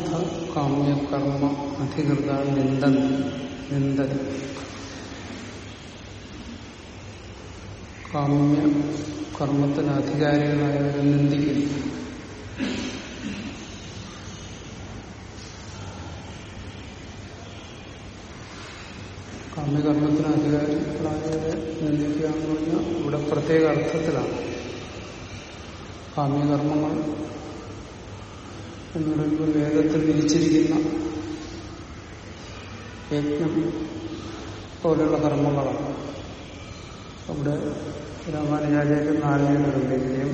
അഥ കാമ്യകർമ്മ അധികൃത നിന്ദ നിന്ദ കാമ്യ കർമ്മത്തിന് അധികാരികളായവരെ നിന്ദിക്കുന്നു. കാമ്യകർമ്മത്തിന് അധികാരികളായവരെ നിന്ദിക്കുക എന്ന് പറഞ്ഞാൽ ഇവിടെ പ്രത്യേക അർത്ഥത്തിലാണ്. കാമ്യകർമ്മങ്ങൾ എന്ന് പറയുമ്പോൾ വേദത്തിൽ വിരിച്ചിരിക്കുന്ന യജ്ഞം പോലെയുള്ള കർമ്മങ്ങളാണ്. അവിടെ രാമാനുചാര്യക്ക് നാലിനുണ്ട് നിത്യം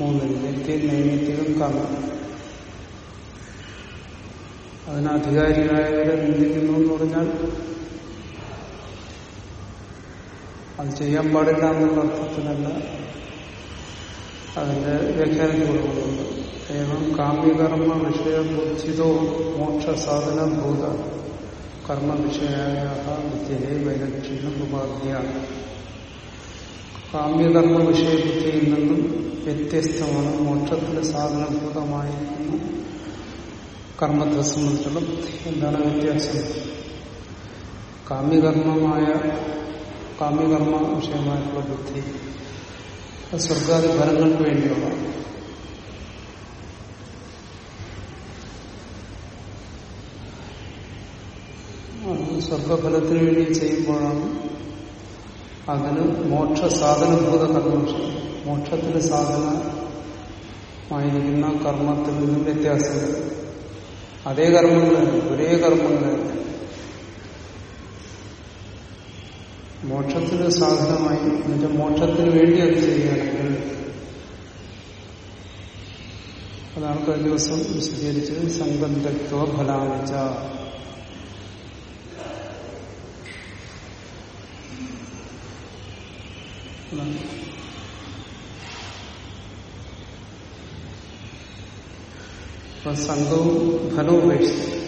മൂന്നിൽ നിത്യം നൈമിത്യം കാമ്യം അതിന് അധികാരികളായവരെ നിന്ദിക്കുന്നു എന്ന് പറഞ്ഞാൽ അത് ചെയ്യാൻ പാടില്ല എന്നുള്ള അർത്ഥത്തിലല്ല അതിന്റെ വ്യാഖ്യാനത്തിൽ കൊടുക്കുന്നുണ്ട്. ഏവം കാമ്യകർമ്മ വിഷയബുദ്ധിതോ മോക്ഷ സാധനഭൂത കർമ്മ വിഷയായ വിദ്യയെ വൈലക്ഷീണം ഉപാധ്യ. കാമ്യകർമ്മ വിഷയബുദ്ധിയിൽ നിന്നും വ്യത്യസ്തമാണ് മോക്ഷത്തിന്റെ സാധനഭൂതമായിരിക്കുന്ന കർമ്മത്തെ സംബന്ധിച്ചുള്ള എന്താണ് വ്യത്യാസം? കാമ്യകർമ്മമായ കാമ്യകർമ്മ വിഷയമായിട്ടുള്ള ബുദ്ധി. സ്വർഗാദി ഫലങ്ങൾക്ക് വേണ്ടിയുള്ള. സ്വർഗഫലത്തിന് വേണ്ടി ചെയ്യുമ്പോഴാണ് അതിന് മോക്ഷ സാധനഭൂത കർമ്മവിഷയം മോക്ഷത്തിന് സാധനമായിരിക്കുന്ന കർമ്മത്തിൽ നിന്നും വ്യത്യാസമില്ല അതേ കർമ്മങ്ങൾ ഒരേ കർമ്മങ്ങൾ മോക്ഷത്തിന് സാധനമായി. എന്നുവെച്ചാൽ മോക്ഷത്തിന് വേണ്ടി അത് ചെയ്യുകയാണെങ്കിൽ അതാണ് കഴിഞ്ഞ ദിവസം വിശദീകരിച്ചത് സംബന്ധത്വ ഫലാനിച്ച അപ്പൊ സംഘവും ഫലവും ഉപേക്ഷിച്ചു ഈ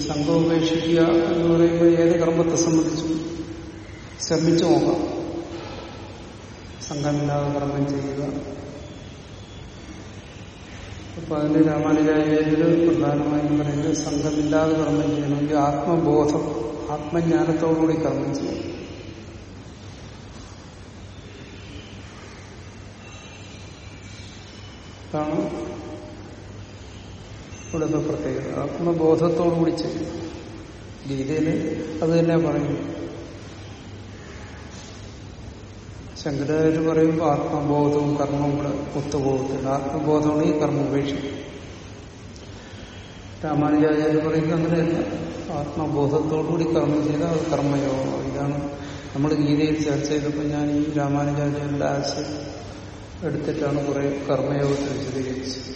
സംഘം ഉപേക്ഷിക്കുക എന്ന് പറയുമ്പോൾ ഏത് കർമ്മത്തെ സംബന്ധിച്ചും ശ്രമിച്ചു നോക്കാം. സംഘമില്ലാതെ കർമ്മം ചെയ്യുക. അപ്പൊ അതിന് രാമാനുജാചാര്യര് പ്രധാനമായും പറയുന്നത് സംഘമില്ലാതെ കർമ്മം ചെയ്യണമെങ്കിൽ ആത്മബോധം ആത്മജ്ഞാനത്തോടുകൂടി കർമ്മം ചെയ്യണം. അതാണ് ഇവിടുത്തെ പ്രത്യേകത. ആത്മബോധത്തോടുകൂടി ചെയ്യും ഗീതയിൽ അത് തന്നെ പറയുന്നു. ശങ്കരാചാര്യ പറയുമ്പോൾ ആത്മബോധവും കർമ്മവും കൂടെ ഒത്തുപോകത്തില്ല. ആത്മബോധമാണ് ഈ കർമ്മം ഉപേക്ഷിക്കും രാമാനുജാചാര്യ പറയുന്നത് അങ്ങനെയല്ല. ആത്മബോധത്തോടുകൂടി കർമ്മം ചെയ്താൽ അത് കർമ്മയോഗം. ഇതാണ് നമ്മൾ ഗീതയിൽ ചർച്ച ചെയ്തപ്പോൾ ഞാൻ ഈ രാമാനുജാചാര്യന്റെ ആശയം എടുത്തിട്ടാണ് കുറെ കർമ്മയോഗത്തിൽ വിശദീകരിച്ചത്.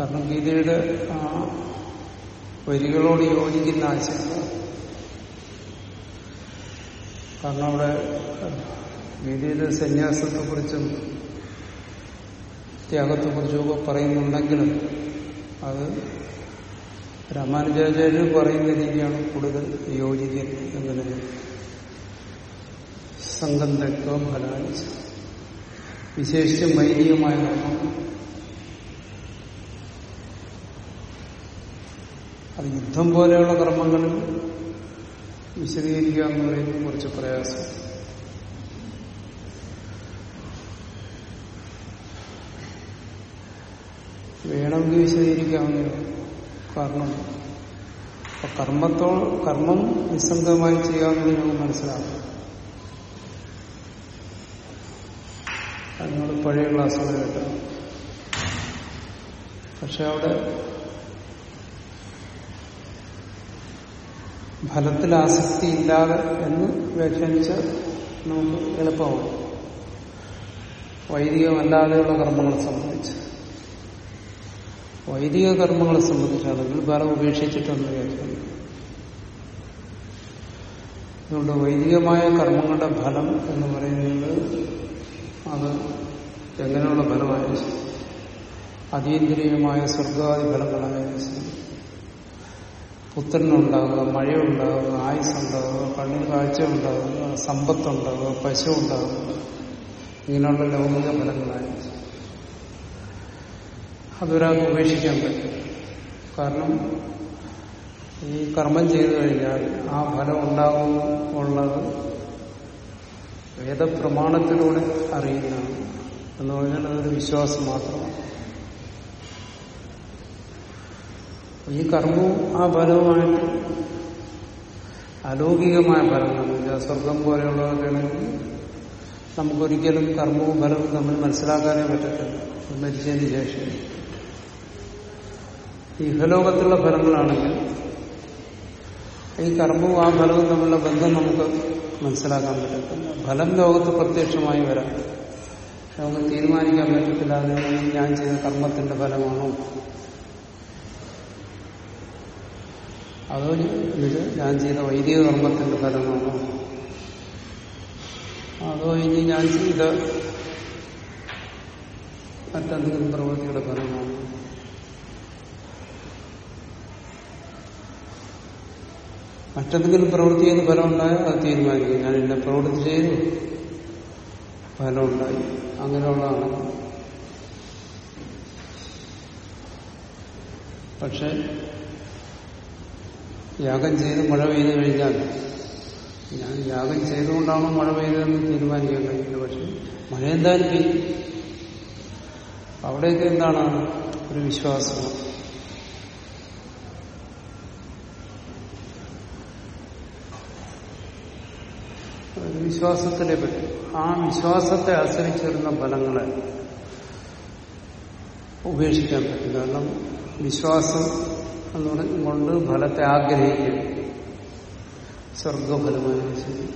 കാരണം ഗീതയുടെ ആ വരികളോട് യോജിക്കുന്ന ആശയങ്ങൾ. കാരണം അവിടെ ഗീതയുടെ സന്യാസത്തെക്കുറിച്ചും ത്യാഗത്തെക്കുറിച്ചുമൊക്കെ പറയുന്നുണ്ടെങ്കിലും അത് രാമാനുജാചാര്യർ പറയുന്ന രീതിയാണ് കൂടുതൽ യോജിക്കുന്നത് എങ്ങനെ തെക്കോ ഫലാനിച്ച് വിശേഷിച്ച് മൈനീയമായ കർമ്മം അത് യുദ്ധം പോലെയുള്ള കർമ്മങ്ങളിൽ വിശദീകരിക്കുക എന്ന് പറയുന്നത് കുറച്ച് പ്രയാസം. വേണമെങ്കിൽ വിശദീകരിക്കാവുന്ന കാരണം അപ്പൊ കർമ്മത്തോ കർമ്മം നിസ്സംഗമായി ചെയ്യാമെന്ന് നമുക്ക് മനസ്സിലാക്കാം. അതിനോട് പഴയ ക്ലാസ്സുകൾ കേട്ടോ. പക്ഷെ അവിടെ ഫലത്തിൽ ആസക്തി ഇല്ലാതെ എന്ന് വ്യാഖ്യാനിച്ച നമുക്ക് എളുപ്പമാണ്. വൈദികമല്ലാതെയുള്ള കർമ്മങ്ങളെ സംബന്ധിച്ച്. വൈദിക കർമ്മങ്ങളെ സംബന്ധിച്ചാണെങ്കിൽ ഫലം ഉപേക്ഷിച്ചിട്ടുണ്ട് വ്യാഖ്യാനം അതുകൊണ്ട് വൈദികമായ കർമ്മങ്ങളുടെ ഫലം എന്ന് പറയുന്നത് അത് എങ്ങനെയുള്ള ഫലമായാലും ശരി. അതീന്ദ്രിയമായ സ്വർഗാദി ഫലങ്ങളായാലും പുത്രനുണ്ടാകുക മഴയുണ്ടാകുക ആയുസ്സുണ്ടാകുക കണ്ണിന് കാഴ്ച ഉണ്ടാകുക സമ്പത്തുണ്ടാകുക പശു ഉണ്ടാകുക ഇങ്ങനെയുള്ള ലൗകിക ഫലങ്ങളായി. അതൊരാൾക്ക് ഉപേക്ഷിക്കാൻ പറ്റും. കാരണം ഈ കർമ്മം ചെയ്തു കഴിഞ്ഞാൽ ആ ഫലം ഉണ്ടാകും ഉള്ളത് വേദപ്രമാണത്തിലൂടെ അറിയുന്നതാണ്. എന്ന് പറഞ്ഞാൽ അതൊരു വിശ്വാസം മാത്രമാണ്. ഈ കർമ്മവും ആ ഫലവുമായിട്ട് അലൗകികമായ ഫലങ്ങൾ സ്വർഗം പോലെയുള്ളതൊക്കെയാണെങ്കിൽ നമുക്കൊരിക്കലും കർമ്മവും ഫലവും തമ്മിൽ മനസ്സിലാക്കാനേ പറ്റത്തില്ല. മരിച്ചതിന് ശേഷം. ഇഹലോകത്തുള്ള ഫലങ്ങളാണെങ്കിൽ ഈ കർമ്മവും ആ ഫലവും തമ്മിലുള്ള ബന്ധം നമുക്ക് മനസ്സിലാക്കാൻ പറ്റത്തില്ല. ഫലം ലോകത്ത് പ്രത്യക്ഷമായി വരാം. പക്ഷെ നമുക്ക് തീരുമാനിക്കാൻ പറ്റത്തില്ല. അത് ഞാൻ ചെയ്ത കർമ്മത്തിന്റെ ഫലമാണോ? അതോ ഇത് ഞാൻ ചെയ്ത വൈദിക കർമ്മത്തിന്റെ ഫലമാണോ അതോ ഇനി ഞാൻ ചെയ്ത മറ്റെന്തെങ്കിലും പ്രവൃത്തിയുടെ ഫലമാണോ മറ്റെന്തെങ്കിലും പ്രവൃത്തി ചെയ്ത് ഫലം ഉണ്ടായാൽ അത് തീരുമാനിക്കും. ഞാൻ എന്നെ പ്രവൃത്തി ചെയ്തു. ഫലം ഉണ്ടായി. അങ്ങനെയുള്ളതാണ്. പക്ഷെ യാഗം ചെയ്ത് മഴ പെയ്തു കഴിഞ്ഞാൽ ഞാൻ യാഗം ചെയ്തുകൊണ്ടാണോ മഴ പെയ്തതെന്ന് തീരുമാനിക്കാൻ കഴിയില്ല പക്ഷെ മഴ എന്തായാലും പെയ്യും അവിടെയൊക്കെ എന്താണ് ഒരു വിശ്വാസം? പറ്റി പറ്റും. ആ വിശ്വാസത്തെ ആശ്രയിച്ച് വരുന്ന ഫലങ്ങളെ ഉപേക്ഷിക്കാൻ പറ്റും. കാരണം വിശ്വാസം എന്ന് കൊണ്ട് ഫലത്തെ ആഗ്രഹിക്കും. സ്വർഗഫലമായാലും ശരി.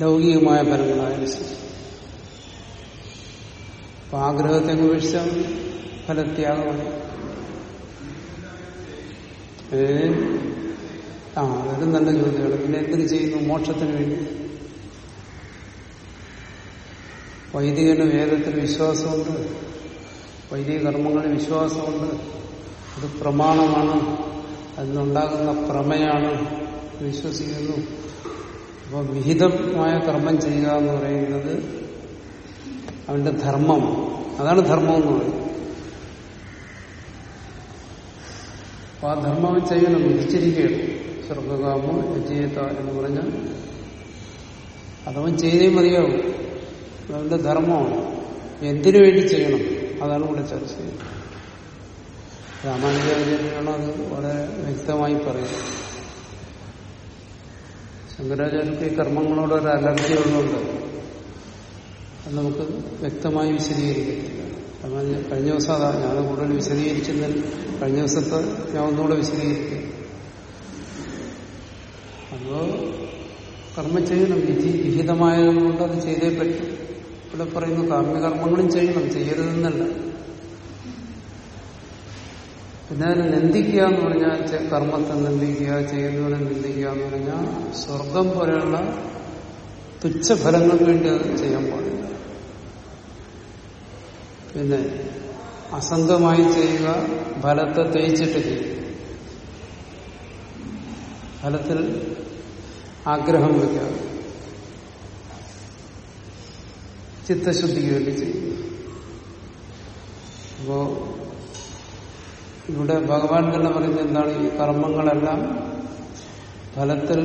ലൗകികമായ ഫലങ്ങളായാലും ശരി. അപ്പൊ ആഗ്രഹത്തെ ഉപേക്ഷിച്ചാൽ ഫലത്യാഗമാണ് ആ അതൊരു നല്ല ചോദ്യമാണ്. പിന്നെ എന്തിനു ചെയ്യുന്നു? മോക്ഷത്തിന് വേണ്ടി. വൈദികന് വേദത്തിൽ വിശ്വാസമുണ്ട്. വൈദിക കർമ്മങ്ങളിൽ വിശ്വാസമുണ്ട്. അത് പ്രമാണമാണ്. അതിനുണ്ടാകുന്ന പ്രമയാണ് വിശ്വസിക്കുന്നു. അപ്പോൾ വിഹിതമായ കർമ്മം ചെയ്യുക എന്ന് പറയുന്നത് അവന്റെ ധർമ്മം. അതാണ് ധർമ്മം എന്ന് പറയുന്നത്. അപ്പൊ ആ ധർമ്മം ചെയ്യണം വിധിച്ചിരിക്കുകയാണ്. സ്വർഗകാമോ വിജയത എന്ന് പറഞ്ഞാൽ അതവൻ ചെയ്തേ മതിയാവും. അവന്റെ ധർമ്മമാണ്. എന്തിനു വേണ്ടി ചെയ്യണം? അതാണ് ഇവിടെ ചർച്ച ചെയ്യുന്നത്. രാമാനുജാചാര്യാണ് അത് വളരെ വ്യക്തമായി പറയുന്നത്? ശങ്കരാചാര്യർക്ക് ഈ കർമ്മങ്ങളോട് ഒരു അലർജി ഉള്ളതുകൊണ്ട് അത് നമുക്ക് വ്യക്തമായി വിശദീകരിക്കത്തില്ല. കഴിഞ്ഞ ദിവസം അതാ ഞാൻ കൂടുതൽ വിശദീകരിച്ചെന്നാൽ കഴിഞ്ഞ ദിവസത്തെ ഞാൻ ഒന്നുകൂടെ വിശദീകരിക്കും. അതോ കർമ്മം ചെയ്യണം. വിധി വിഹിതമായതുകൊണ്ട് അത് ചെയ്തേ പറ്റും. ഇവിടെ പറയുന്നു കാമ്യകർമ്മങ്ങളും ചെയ്യണം. ചെയ്യരുതെന്നല്ല. അതിനെ നിന്ദിക്കുക എന്ന് പറഞ്ഞാൽ കർമ്മത്തെ നിന്ദിക്കുക ചെയ്യുന്നവനെ നിന്ദിക്കുക എന്ന് പറഞ്ഞാൽ സ്വർഗം പോലെയുള്ള തുച്ഛഫലങ്ങൾക്ക് വേണ്ടി അത് ചെയ്യാൻ പാടില്ല. പിന്നെ അസംഗമായി ചെയ്യുക ഫലത്തെ തേച്ചിട്ട് ചെയ്യുക. ഫലത്തിൽ ആഗ്രഹം വയ്ക്കാതെ ചിത്തശുദ്ധിക്ക് വേണ്ടി ചെയ്യുക. അപ്പോ ഇവിടെ ഭഗവാൻ തന്നെ പറയുന്നത് എന്താണ്? ഈ കർമ്മങ്ങളെല്ലാം ഫലത്തിൽ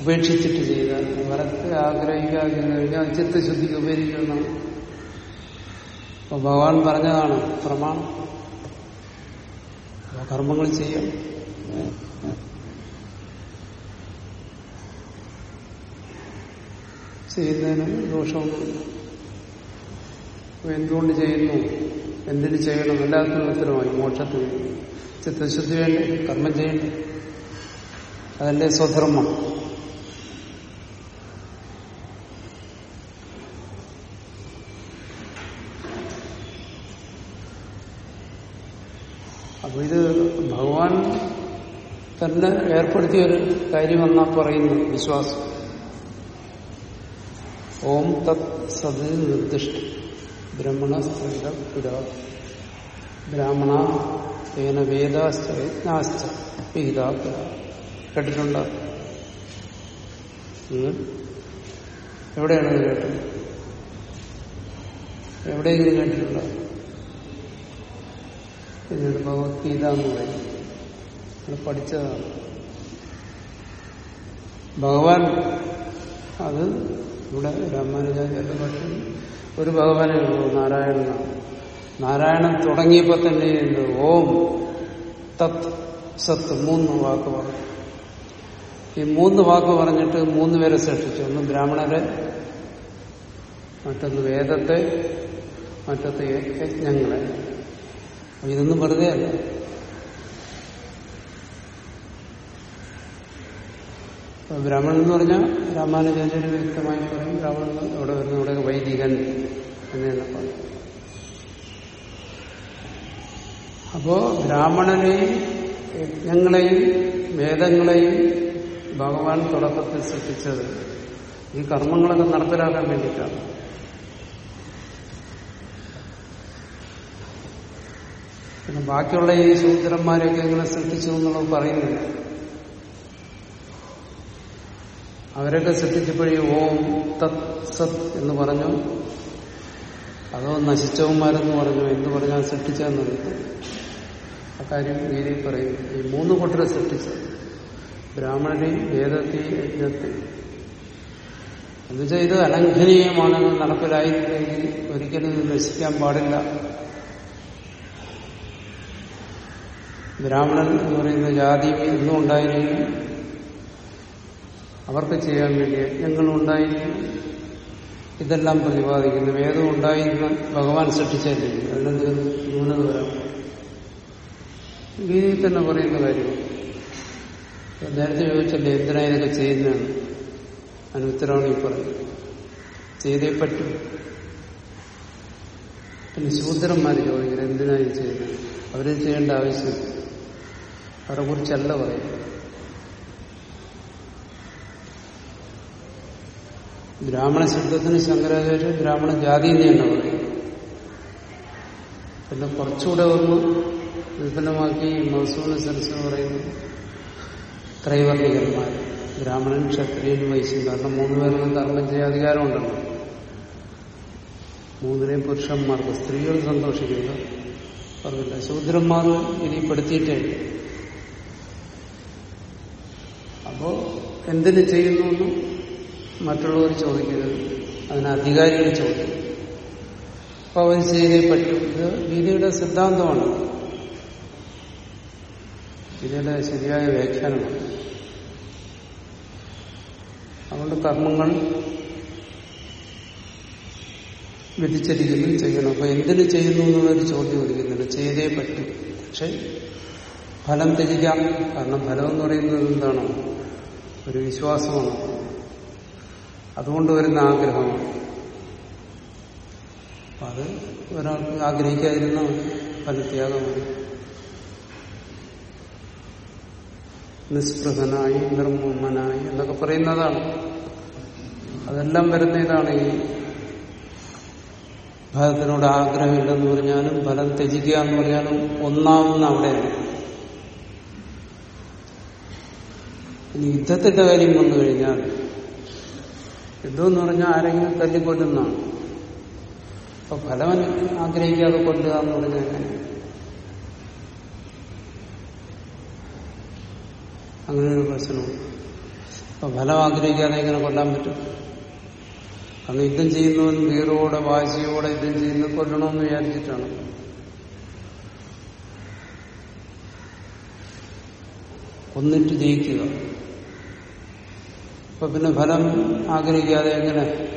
ഉപേക്ഷിച്ചിട്ട് ചെയ്താൽ ഫലത്തെ ആഗ്രഹിക്കാതെ ചെയ്തു കഴിഞ്ഞാൽ ചിത്തശുദ്ധിക്ക് ഉപകരിക്കുമെന്നാണ് അപ്പൊ ഭഗവാൻ പറഞ്ഞതാണ് പ്രമാണം. കർമ്മങ്ങൾ ചെയ്യാം. ചെയ്യുന്നതിന് ദോഷമൊന്നുമില്ല. എന്തുകൊണ്ട് ചെയ്യുന്നു? എന്തിനു ചെയ്യണം? എല്ലാത്തിനും ഉത്തരമായി. മോക്ഷത്തിന് ചിത്തശുദ്ധി വേണ്ടി? കർമ്മം ചെയ്യണ്ടേ? അതല്ലേ സ്വധർമ്മം. അപ്പൊ ഇത് ഭഗവാൻ തന്നെ ഏർപ്പെടുത്തിയ ഒരു കാര്യമെന്നാ പറയുന്നു വിശ്വാസം. ഓം തത് സത് നിർദ്ദിഷ്ട. ബ്രഹ്മണ സ്ത്രീത പുരാ ബ്രാഹ്മണ തേന വേദാശ്ച യജ്ഞാശ്ച വിഹിതാ പുരാ കേട്ടിട്ടുണ്ടോ? എവിടെയാണ് കേട്ടത്? എവിടെയെങ്കിലും കേട്ടിട്ടുണ്ടോ? പിന്നീട് ഭഗവത്ഗീത എന്ന് പറയും. പഠിച്ചതാണ്. ഭഗവാൻ അത് ഇവിടെ രാമാനുജാചാര്യ പക്ഷം ഒരു ഭഗവാനേ ഉള്ളൂ നാരായണനാണ് നാരായണൻ തുടങ്ങിയപ്പോൾ തന്നെ എന്ത്? ഓം തത് സത്ത് മൂന്ന് വാക്ക് പറഞ്ഞു. ഈ മൂന്ന് വാക്ക് പറഞ്ഞിട്ട് മൂന്ന് പേരെ സൃഷ്ടിച്ചു ഒന്ന് ബ്രാഹ്മണരെ മറ്റൊന്ന് വേദത്തെ മറ്റൊന്ന് യജ്ഞങ്ങളെ. ഇതൊന്നും വെറുതെ അല്ല. ബ്രാഹ്മണൻ എന്ന് പറഞ്ഞാൽ രാമാനുജാചാര്യ വ്യക്തമായി പറയും ബ്രാഹ്മണൻ ഇവിടെ വരുന്ന ഇവിടെ വൈദികൻ എന്നാണ് തന്നെ പറയും. അപ്പോ ബ്രാഹ്മണനെയും യജ്ഞങ്ങളെയും വേദങ്ങളെയും ഭഗവാൻ തുടക്കത്തിൽ സൃഷ്ടിച്ചത് ഈ കർമ്മങ്ങളൊക്കെ നടപ്പിലാക്കാൻ വേണ്ടിയിട്ടാണ്. പിന്നെ ബാക്കിയുള്ള ഈ ശൂദ്രന്മാരെയൊക്കെ എങ്ങനെ സൃഷ്ടിച്ചു എന്നുള്ളത് പറയുന്നില്ല. അവരൊക്കെ സൃഷ്ടിച്ചപ്പോഴേ ഓം തത് സത് എന്ന് പറഞ്ഞു. അതോ നശിച്ചവന്മാരെന്ന് പറഞ്ഞു. എന്ത് പറഞ്ഞാൽ സൃഷ്ടിച്ചതെന്നറിയില്ല. അക്കാര്യം ഗീതയിൽ പറയും. ഈ മൂന്ന് കൂട്ടരെ സൃഷ്ടിച്ചത് ബ്രാഹ്മണരെയും വേദത്തെയും യജ്ഞത്തെയും എന്നുവെച്ചാൽ ഇത് അലംഘനീയമാണെന്ന് നടപ്പിലായില്ലെങ്കിൽ ഒരിക്കലും നശിക്കാൻ പാടില്ല. ബ്രാഹ്മണൻ എന്ന് പറയുന്ന ജാതി ഇന്നും ഉണ്ടായിരിക്കും. അവർക്ക് ചെയ്യാൻ വേണ്ടി യജ്ഞങ്ങൾ ഉണ്ടായിരിക്കും. ഇതെല്ലാം പ്രതിപാദിക്കുന്നു. വേദം ഉണ്ടായിരുന്ന ഭഗവാൻ സൃഷ്ടിച്ചല്ലേ അതിനെന്തെങ്കിലും ന്യൂനത വരാം. ഗീതയിൽ തന്നെ പറയുന്ന കാര്യം. നേരത്തെ ചോദിച്ചല്ലേ എന്തിനാ ചെയ്യുന്നതാണ് അതിന് ഉത്തരവാണ് ഈ പറയുന്നത്. ചെയ്തേ പറ്റും. പിന്നെ ശൂദ്രന്മാർ ചോദിക്കുന്നത് എന്തിനാ ഇത് ചെയ്യുന്നത്? അവരത് ചെയ്യേണ്ട ആവശ്യം. അവരെ കുറിച്ചല്ല പറയും ബ്രാഹ്മണ ശബ്ദത്തിന് ശങ്കരാചാര്യ ബ്രാഹ്മണ ജാതി എന്ന് തന്നെ പറയും. പിന്നെ കുറച്ചുകൂടെ ഒന്ന് വിപുലമാക്കി മഹസൂന സരസ് പറയുന്നു ത്രൈവർണികന്മാർ ബ്രാഹ്മണൻ ക്ഷത്രിയൻ വൈശ്യൻ കാരണം മൂന്ന് പേർക്കും കർമ്മം ചെയ്യാൻ അധികാരമുണ്ടല്ലോ മൂന്നിനെയും പുരുഷന്മാർക്ക് സ്ത്രീകൾ സന്തോഷിക്കില്ല പറഞ്ഞില്ല ശൂദ്രന്മാർ ഇനി പെടുത്തിയിട്ടേ. അപ്പോ എന്തിനു ചെയ്യുന്നു മറ്റുള്ളവർ ചോദിക്കരുത്. അതിന് അധികാരികൾ ചോദിക്കും. അപ്പൊ അവർ ചെയ്തേ പറ്റും ഇത് ഗീതയുടെ സിദ്ധാന്തമാണ്. ഗീതയുടെ ശരിയായ വ്യാഖ്യാനമാണ്. അതുകൊണ്ട് കർമ്മങ്ങൾ വിധിച്ചിരിക്കുന്നു ചെയ്യണം. അപ്പൊ എന്തിനു ചെയ്യുന്നു എന്നുള്ളൊരു ചോദ്യം ഒരുക്കുന്നുണ്ട് ചെയ്തേ പറ്റും. പക്ഷെ ഫലം ത്യജിക്കാം. കാരണം ഫലം എന്ന് പറയുന്നത് എന്താണ്? ഒരു വിശ്വാസമാണ്. അതുകൊണ്ട് വരുന്ന ആഗ്രഹമാണ് അത് ഒരാൾക്ക് ആഗ്രഹിക്കാതിരുന്ന ഫലത്യാഗമാണ് നിസ്പൃഹനായി നിർമ്മനായി എന്നൊക്കെ പറയുന്നതാണ്. അതെല്ലാം വരുന്ന ഇതാണ് ഈ ഫലത്തിനോട് ആഗ്രഹമില്ലെന്ന് പറഞ്ഞാലും ഫലം ത്യജിക്കുക എന്ന് പറഞ്ഞാലും ഒന്നാവുന്ന അവിടെയാണ്. ഇനി യുദ്ധത്തിന്റെ കാര്യം വന്നു കഴിഞ്ഞാൽ യുദ്ധം എന്ന് പറഞ്ഞാൽ ആരെങ്കിലും തല്ലിക്കൊല്ലുന്നതാണ്. അപ്പൊ ഫലം ആഗ്രഹിക്കാതെ കൊല്ലുക എന്ന് പറഞ്ഞാൽ എങ്ങനെ? അങ്ങനെ ഒരു പ്രശ്നമുണ്ട്. അപ്പൊ ഫലം ആഗ്രഹിക്കാതെ എങ്ങനെ കൊല്ലാൻ പറ്റും. അന്ന് യുദ്ധം ചെയ്യുന്നവൻ വീറോടെ വാശിയോടെ യുദ്ധം ചെയ്യുന്ന കൊല്ലണമെന്ന് വിചാരിച്ചിട്ടാണ്. കൊന്നിട്ട് ജയിക്കുക. അപ്പൊ പിന്നെ ഫലം ആഗ്രഹിക്കാതെ എങ്ങനെ?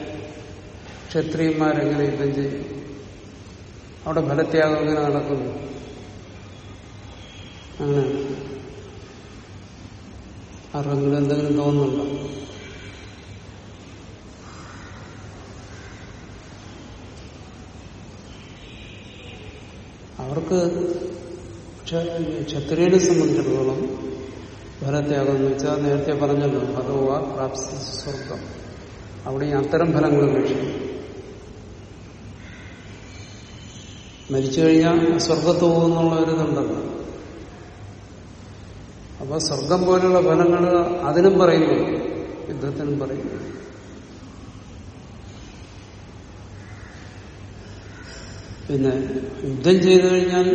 ക്ഷത്രിയന്മാരെങ്ങനെ യുദ്ധം ചെയ്യും? അവിടെ ഫലത്യാഗം എങ്ങനെ നടക്കുന്നു? അങ്ങനെ. ആർക്കെങ്കിലും എന്തെങ്കിലും തോന്നുന്നുണ്ടോ? അവർക്ക് ക്ഷത്രിയനെ സംബന്ധിച്ചിടത്തോളം ഫലത്യാഗം എന്ന് വെച്ചാൽ നേരത്തെ പറഞ്ഞല്ലോ ഭഗവാ പ്രാപ്തി സ്വർഗം. അവിടെ ഈ അത്തരം ഫലങ്ങൾ വീക്ഷിക്കും മരിച്ചു കഴിഞ്ഞാൽ സ്വർഗത്ത് പോകുന്നുള്ള ഒരു ഇതുണ്ടല്ലോ. അപ്പൊ സ്വർഗം പോലുള്ള ഫലങ്ങൾ അതിനും പറയുന്നു യുദ്ധത്തിനും പറയുന്നു. പിന്നെ യുദ്ധം ചെയ്തു കഴിഞ്ഞാൽ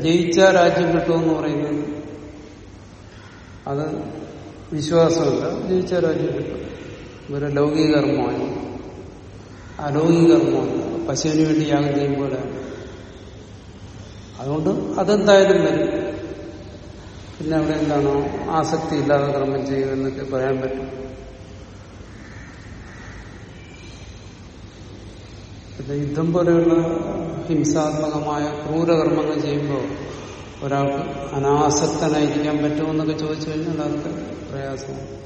ജയിച്ച രാജ്യം കിട്ടുമെന്ന് പറയുന്നത് അത് വിശ്വാസമല്ല ജയിച്ച രാജ്യം കിട്ടും ഇവരെ ലൗകിക കർമ്മമാണ് പശുവിന് വേണ്ടി യാഗം ചെയ്യുമ്പോൾ അതുകൊണ്ട് അതെന്തായാലും വരും. പിന്നെ അവിടെ എന്താണോ ആസക്തി ഇല്ലാതെ കർമ്മം ചെയ്യുക എന്നൊക്കെ പറയാൻ പറ്റും. പിന്നെ യുദ്ധം പോലെയുള്ള ഹിംസാത്മകമായ ക്രൂരകർമ്മങ്ങൾ ചെയ്യുമ്പോൾ ഒരാൾക്ക് അനാസക്തനായിരിക്കാൻ പറ്റുമെന്നൊക്കെ ചോദിച്ചു കഴിഞ്ഞാൽ അതൊക്കെ പ്രയാസമാണ്.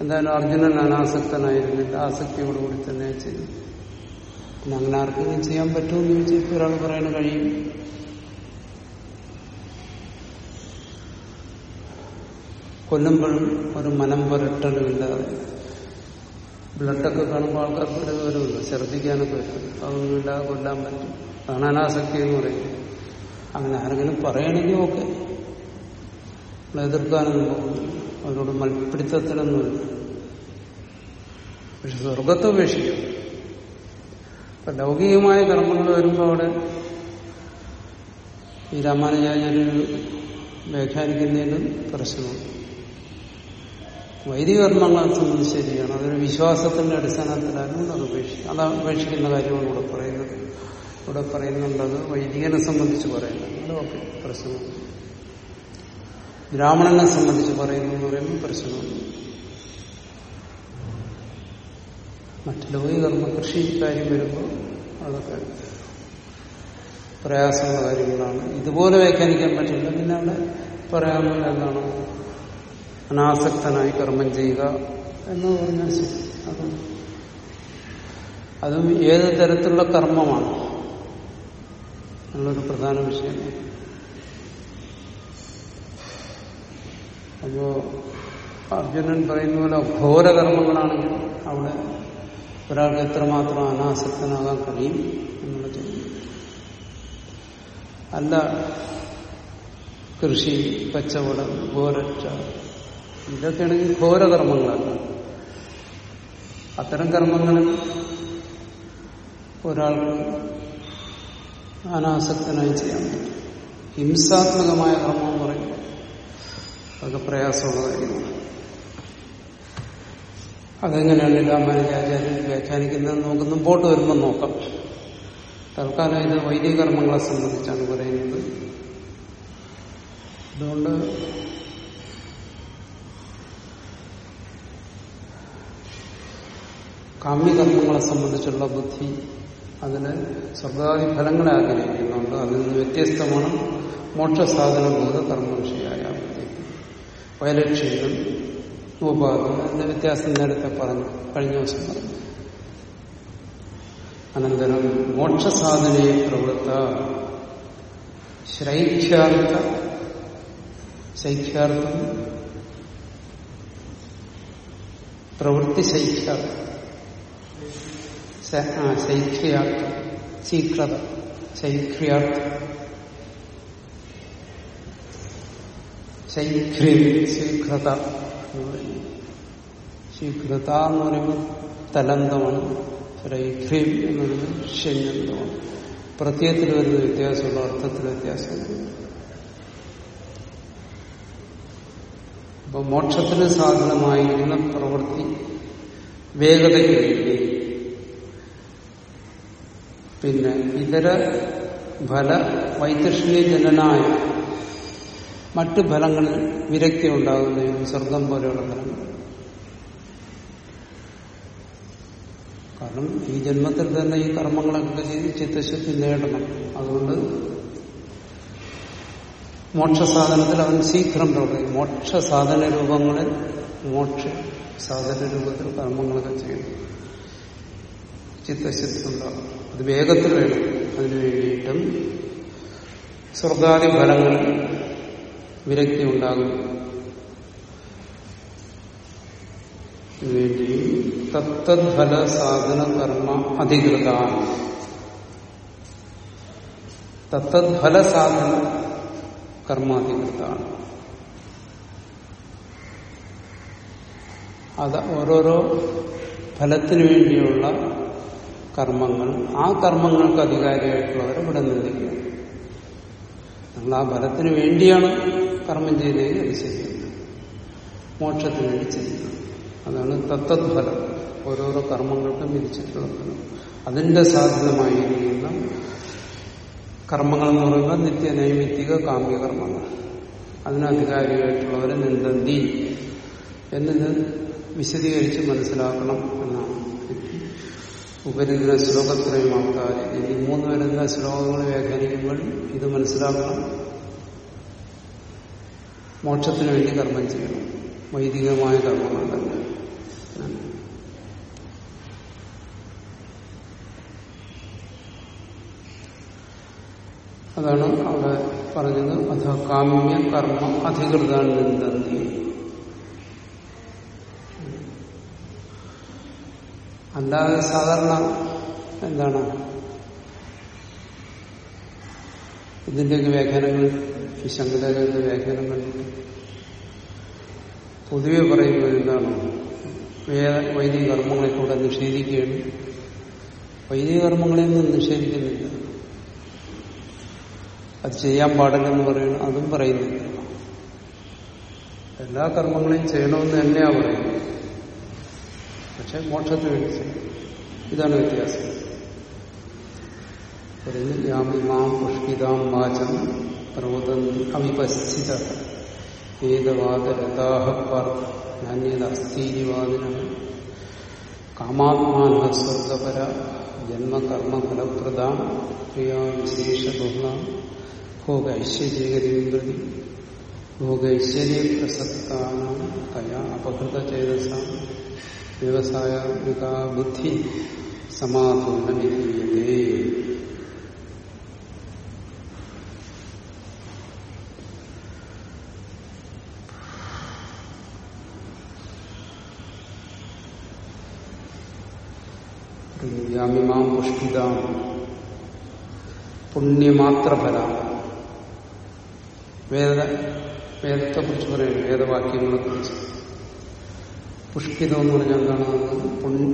എന്തായാലും അർജുനൻ അനാസക്തനായിരുന്നില്ല. ആസക്തിയോടുകൂടി തന്നെ ചെയ്യും പിന്നെ അങ്ങനെ ആർക്കെങ്കിലും ചെയ്യാൻ പറ്റുമെന്ന് ചോദിച്ചപ്പോൾ ഒരാൾ പറയാൻ കഴിയും. കൊല്ലുമ്പോഴും ഒരു മനം പുരട്ടലുമില്ലാതെ ബ്ലഡൊക്കെ കാണുമ്പോൾ ആൾക്കാർക്ക് ഒരു വിവരമില്ല ഛർദ്ദിക്കാനൊക്കെ പറ്റും. അതൊന്നുമില്ലാതെ കൊല്ലാൻ പറ്റും. അതാണ് അനാസക്തി എന്ന് പറയുന്നത്. അങ്ങനെ ആരെങ്കിലും പറയണമെങ്കിൽ ഓക്കെ. നമ്മൾ എതിർക്കാനൊന്നും അവരോട് മൽപ്പിടുത്തത്തിനൊന്നുമില്ല പക്ഷെ സ്വർഗത്തെ ഉപേക്ഷിക്കും. അപ്പൊ ലൗകികമായ കർമ്മങ്ങൾ വരുമ്പോൾ അവിടെ ഈ രാമാനുജാചാര്യ വ്യാഖ്യാനിക്കുന്നതിലും പ്രശ്നമുണ്ട്. വൈദിക കർമ്മങ്ങളെ സംബന്ധിച്ച് ശരിയാണ്. അതൊരു വിശ്വാസത്തിന്റെ അടിസ്ഥാനത്തിലായിരുന്നു അത് ഉപേക്ഷിക്കും അത് ഉപേക്ഷിക്കുന്ന കാര്യമാണ് ഇവിടെ പറയുന്നത്. ഇവിടെ പറയുന്നുണ്ടത് വൈദികനെ സംബന്ധിച്ച് പറയുന്നത്. അത് ഓക്കെ പ്രശ്നമുണ്ട് ബ്രാഹ്മണനെ സംബന്ധിച്ച് പറയുന്നു എന്ന് പറയുമ്പോൾ പ്രശ്നമുണ്ട് മറ്റു ലൗകിക കർമ്മ കൃഷി കാര്യം വരുമ്പോൾ അതൊക്കെ പ്രയാസമുള്ള കാര്യങ്ങളാണ്. ഇതുപോലെ വ്യാഖ്യാനിക്കാൻ പറ്റില്ല. പിന്നെ അവിടെ പറയാനുള്ള എന്താണ്? അനാസക്തനായി കർമ്മം ചെയ്യുക എന്ന് പറഞ്ഞാൽ ശരി. അതും ഏത് തരത്തിലുള്ള കർമ്മമാണ്? എന്നുള്ളൊരു പ്രധാന വിഷയം. അപ്പോ അർജുനൻ പറയുന്ന പോലെ ഘോരകർമ്മങ്ങളാണെങ്കിൽ അവിടെ ഒരാൾക്ക് എത്രമാത്രം അനാസക്തനാകാൻ കഴിയും എന്നുള്ള ചോദ്യം. അല്ല കൃഷി കച്ചവടം ഘോരക്ഷ ഇതൊക്കെയാണെങ്കിൽ ഘോരകർമ്മങ്ങളല്ല അത്തരം കർമ്മങ്ങളിൽ ഒരാൾക്ക് അനാസക്തനായി ചെയ്യാൻ പറ്റും. ഹിംസാത്മകമായ കർമ്മം എന്ന് പറയും അതൊക്കെ പ്രയാസമുള്ള കാര്യമാണ് അതെങ്ങനെയാണ് രാമാനുജാചാര്യൻ വ്യാഖ്യാനിക്കുന്നത് നമുക്ക് മുമ്പോട്ട് വരുമ്പോൾ നോക്കാം. തൽക്കാലം ഇത് വൈദിക കർമ്മങ്ങളെ സംബന്ധിച്ചാണ് പറയുന്നത്. അതുകൊണ്ട് കാമ്യകർമ്മങ്ങളെ സംബന്ധിച്ചുള്ള ബുദ്ധി അതിന് സ്വർഗാദി ഫലങ്ങളെ ആഗ്രഹിക്കുന്നുണ്ട്. അതിൽ നിന്ന് വ്യത്യസ്തമാണ് മോക്ഷസാധനബോധ കർമ്മവിഷയായ വയലക്ഷ്യങ്ങൾ ഉപാധം അതിന്റെ വ്യത്യാസം നേരത്തെ പറഞ്ഞു. കഴിഞ്ഞ ദിവസം പറഞ്ഞു. അനന്തരം മോക്ഷസാധനയെ പ്രവൃത്ത ശ്രൈഖ്യാർത്ഥ ശൈഖ്യാർത്ഥം പ്രവൃത്തി ശൈഖ്യാർത്ഥം. ശൈഖ്യാർത്ഥം ശീഘ്രത ശൈഖ്യാർത്ഥം ശൈഖ്യം ശീഘ്രത എന്ന് പറയുന്നു ശീഘ്രത എന്ന് പറയുമ്പോൾ തലന്തമാണ് രൈഖ്യം എന്ന് പറയുന്നത് ഷണ്യന്തമാണ് പ്രത്യയത്തിൽ വരുന്ന വ്യത്യാസമുള്ള അർത്ഥത്തിൽ വ്യത്യാസമുണ്ട് അപ്പൊ മോക്ഷത്തിന് സാധനമായിരുന്ന പ്രവൃത്തി വേഗതയ്ക്ക് വേണ്ടി പിന്നെ ഇതര ഫല വൈതൃഷ്ണീയ ജനനായ മറ്റു ഫലങ്ങളിൽ വിരക്തി ഉണ്ടാകുന്ന സ്വർഗം പോലെയുള്ള ഫലങ്ങൾ. കാരണം ഈ ജന്മത്തിൽ തന്നെ ഈ കർമ്മങ്ങളൊക്കെ ചിത്തശുദ്ധി നേടണം. അതുകൊണ്ട് മോക്ഷസാധനത്തിൽ അവൻ ശീഘ്രം പ്രവർത്തിക്കും. മോക്ഷസാധന രൂപങ്ങളിൽ മോക്ഷ സാധന രൂപത്തിൽ കർമ്മങ്ങളൊക്കെ ചെയ്യുന്നു ചിത്തശുദ്ധി ഉണ്ടാകും അത് വേഗത്തിൽ വേണം. അതിനു വേണ്ടിയിട്ടും സ്വർഗാദി ഫലങ്ങൾ വിരക്തി ഉണ്ടാകും. വേണ്ടി തത്തഫല സാധന കർമ്മ അധികൃത തത്തഫല സാധന കർമാധികൃതാണ് അത് ഓരോരോ ഫലത്തിനു വേണ്ടിയുള്ള കർമ്മങ്ങൾ ആ കർമ്മങ്ങൾക്ക് അധികാരിയായിട്ടുള്ളവരെ ഇവിടെ നിന്ദിക്കുക. നമ്മൾ ആ ഫലത്തിന് വേണ്ടിയാണ് കർമ്മം ചെയ്തതെങ്കിൽ അത് ശരിയല്ല. മോക്ഷത്തിന് വേണ്ടി ചെയ്യുന്നത് അതാണ് തത്തഫലം ഓരോരോ കർമ്മങ്ങൾക്കും വിരിച്ചിട്ടുള്ള ഫലം. അതിന്റെ സാധനമായിരിക്കുന്ന കർമ്മങ്ങൾ എന്ന് പറയുന്ന നിത്യ നൈമിത്തിക കാമ്യകർമ്മങ്ങൾ. അതിനധികാരിയായിട്ടുള്ളവരെ നിന്ദന്തി. എന്നത് വിശദീകരിച്ച് മനസ്സിലാക്കണം എന്നാണ്. ഉപരിതല ശ്ലോകത്രയും ആൾക്കാർ ഈ മൂന്ന് വരുന്ന ശ്ലോകങ്ങൾ വ്യാഖ്യാനിക്കുമ്പോൾ ഇത് മനസ്സിലാക്കണം. മോക്ഷത്തിന് വേണ്ടി കർമ്മം ചെയ്യണം. വൈദികമായ കർമ്മങ്ങൾ തന്നെ അതാണ് അവിടെ പറഞ്ഞത്. അഥ കാമ്യ കർമ്മ അധികൃതാണ് നിന്ദന്തി അല്ലാതെ സാധാരണ എന്താണ്? ഇതിന്റെയൊക്കെ വ്യാഖ്യാനങ്ങൾ ഈ ശങ്കരാചാര്യന്റെ വ്യാഖ്യാനം കണ്ടിട്ട് പൊതുവെ പറയുന്നത് എന്താണ്? വേദ വൈദിക കർമ്മങ്ങളെ കൂടെ നിഷേധിക്കുകയാണ് വൈദിക കർമ്മങ്ങളെയൊന്നും നിഷേധിക്കുന്നില്ല. അത് ചെയ്യാൻ പാടില്ലെന്ന് പറയുന്നു അതും പറയുന്നില്ല. എല്ലാ കർമ്മങ്ങളെയും ചെയ്യണമെന്ന് തന്നെയാണ് പറയുന്നത്. പക്ഷെ മോക്ഷത്തിന് വേണ്ടി ചെയ്യും ഇതാണ് വ്യത്യാസം. യാമിമാം പുഷ്പിതാം വാചം പ്രവതന്തി അവിപസ്ഥിത ഏതവാദരതാഹ പാർത്ഥ. നാന്യതസ്ഥീരിവാദിന കാമാത്മാന സ്വർഗപര. ജന്മകർമ്മഫലപ്രദാം. ക്രിയാ വിശേഷബഹുള ഭോഗൈശ്വര്യഗതിയും പ്രതി ഭോഗൈശ്വര്യ പ്രസക്താണ് തയാ അപഹൃതചേതസ വ്യവസായിക ബുദ്ധി സമാധാനമിതീയതേ യാമിമാം പുഷ്പിതാം പുണ്യമാത്രഫല വേദ വേദത്തെ കുറിച്ച് പറയുന്നു വേദവാക്യങ്ങളെ കുറിച്ച് പുഷ്പിതം എന്ന് പറഞ്ഞാൽ എന്താണ്? പുണ്യ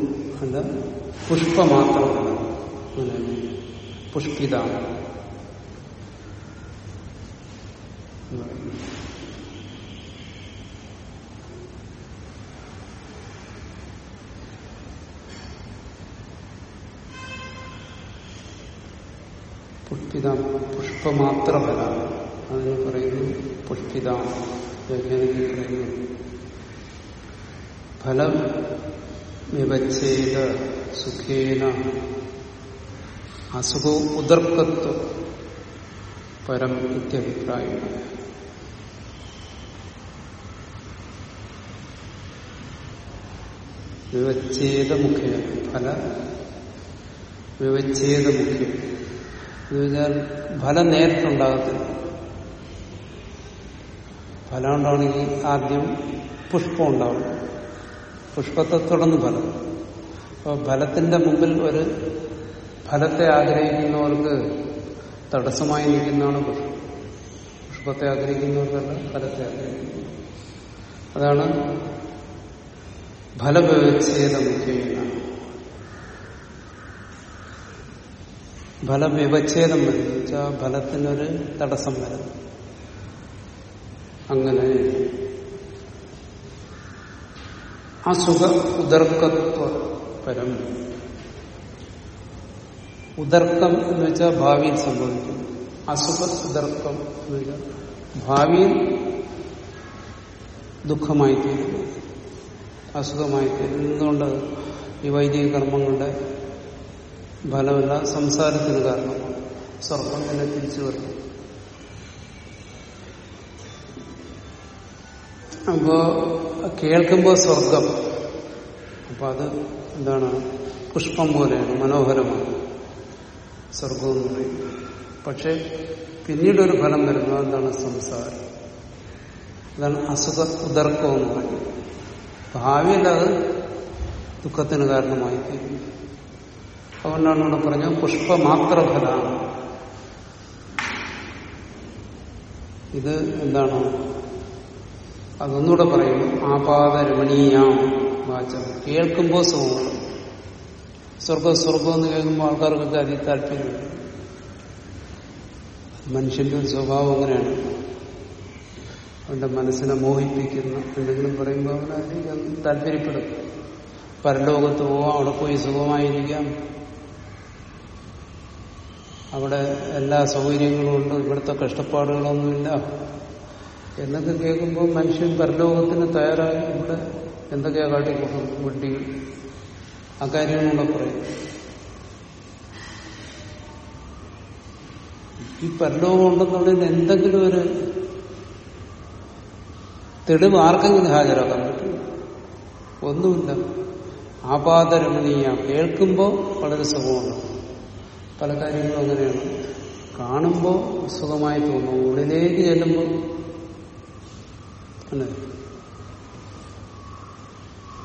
അല്ല പുഷ്പമാത്രഫല പുഷ്പിത. പുഷ്പിത പുഷ്പമാത്രഫല അതിന് പറയുന്നു പുഷ്പിത. പറയുന്നു ഫലം വിവച്ഛേദ സുഖേന. അസുഖ ഉദർക്കത്വ പരം ഇത്യഭിപ്രായം വിവച്ഛേദ മുഖ്യ ഫല വിവച്ഛേദ മുഖ്യ എന്നുവെച്ചാൽ ഫലം നേരിട്ടുണ്ടാകത്തില്ല. ഫലം ഉണ്ടാവണമെങ്കിൽ ആദ്യം പുഷ്പം ഉണ്ടാവും പുഷ്പത്തെ തുടർന്ന് ഫലം അപ്പോൾ ഫലത്തിന്റെ മുമ്പിൽ ഒരു ഫലത്തെ ആഗ്രഹിക്കുന്നവർക്ക് തടസ്സമായി നിൽക്കുന്നതാണ് പുഷ്പം. പുഷ്പത്തെ ആഗ്രഹിക്കുന്നവർക്കല്ല ഫലത്തെ ആഗ്രഹിക്കുന്നു. അതാണ് ഫലവ്യവച്ഛേദ മുഖ്യന ഫലവ്യവച്ഛേദം വരും വെച്ചാൽ ഫലത്തിനൊരു തടസ്സം വരും. അങ്ങനെ അസുഖ ഉദർക്കത്വ പരം. ഉദർക്കം എന്ന് വെച്ചാൽ ഭാവിയിൽ സംഭവിക്കും. അസുഖ ഉദർക്കം എന്ന് വെച്ചാൽ ഭാവിയിൽ ദുഃഖമായി തീരുന്നു അസുഖമായി തീരുന്നു എന്തുകൊണ്ട്? ഈ വൈദിക കർമ്മങ്ങളുടെ ഫലമല്ല സംസാരത്തിന് കാരണം. സ്വർഗം തന്നെ തിരിച്ചു വരുന്നു അപ്പോ കേൾക്കുമ്പോൾ സ്വർഗം. അപ്പൊ അത് എന്താണ്? പുഷ്പം പോലെയാണ് മനോഹരമാണ്. സ്വർഗം എന്ന് പറയും പക്ഷെ പിന്നീടൊരു ഫലം വരുന്നത് എന്താണ്? സംസാരം. അതാണ് അസുഖ ഉദർക്കം എന്ന് പറയുന്നത് ഭാവിയിൽ അത് ദുഃഖത്തിന് കാരണമായി തീരും അതുകൊണ്ടാണ് ഇവിടെ പറഞ്ഞത് പുഷ്പമാത്രഫലമാണ്. ഇത് എന്താണ്? അതൊന്നുകൂടെ പറയും. ആപാദരമണീയാം വാചം കേൾക്കുമ്പോൾ സുഖമാണ്. സ്വർഗം സ്വർഗം എന്ന് കേൾക്കുമ്പോൾ ആൾക്കാർക്കൊക്കെ അതി താല്പര്യമുണ്ട്. മനുഷ്യന്റെ ഒരു സ്വഭാവം അങ്ങനെയാണ്. അവന്റെ മനസ്സിനെ മോഹിപ്പിക്കുന്ന എന്തെങ്കിലും പറയുമ്പോൾ അവൻ അധികം താല്പര്യപ്പെടും. പരലോകത്ത് പോവാം അവിടെ പോയി സുഖമായിരിക്കാം. അവിടെ എല്ലാ സൗകര്യങ്ങളും ഉണ്ട്. ഇവിടുത്തെ കഷ്ടപ്പാടുകളൊന്നുമില്ല. എന്നൊക്കെ കേൾക്കുമ്പോൾ മനുഷ്യൻ പരലോകത്തിന് തയ്യാറായി ഇവിടെ എന്തൊക്കെയാ കാട്ടിക്കൂട്ടും വെട്ടികൾ ആ കാര്യങ്ങളൊക്കെ പറയും ഈ പരലോകം ഉണ്ടെന്നുള്ളതിന് എന്തെങ്കിലും ഒരു തെളിവ് ആർക്കെങ്കിലും ഹാജരാക്കാൻ പറ്റും ഒന്നുമില്ല. ആപാദരമണീയ. കേൾക്കുമ്പോൾ വളരെ സുഖമാണ് പല കാര്യങ്ങളും അങ്ങനെയാണ്. കാണുമ്പോൾ സുഖമായി തോന്നും. ഉള്ളിലേക്ക് ചെല്ലുമ്പോൾ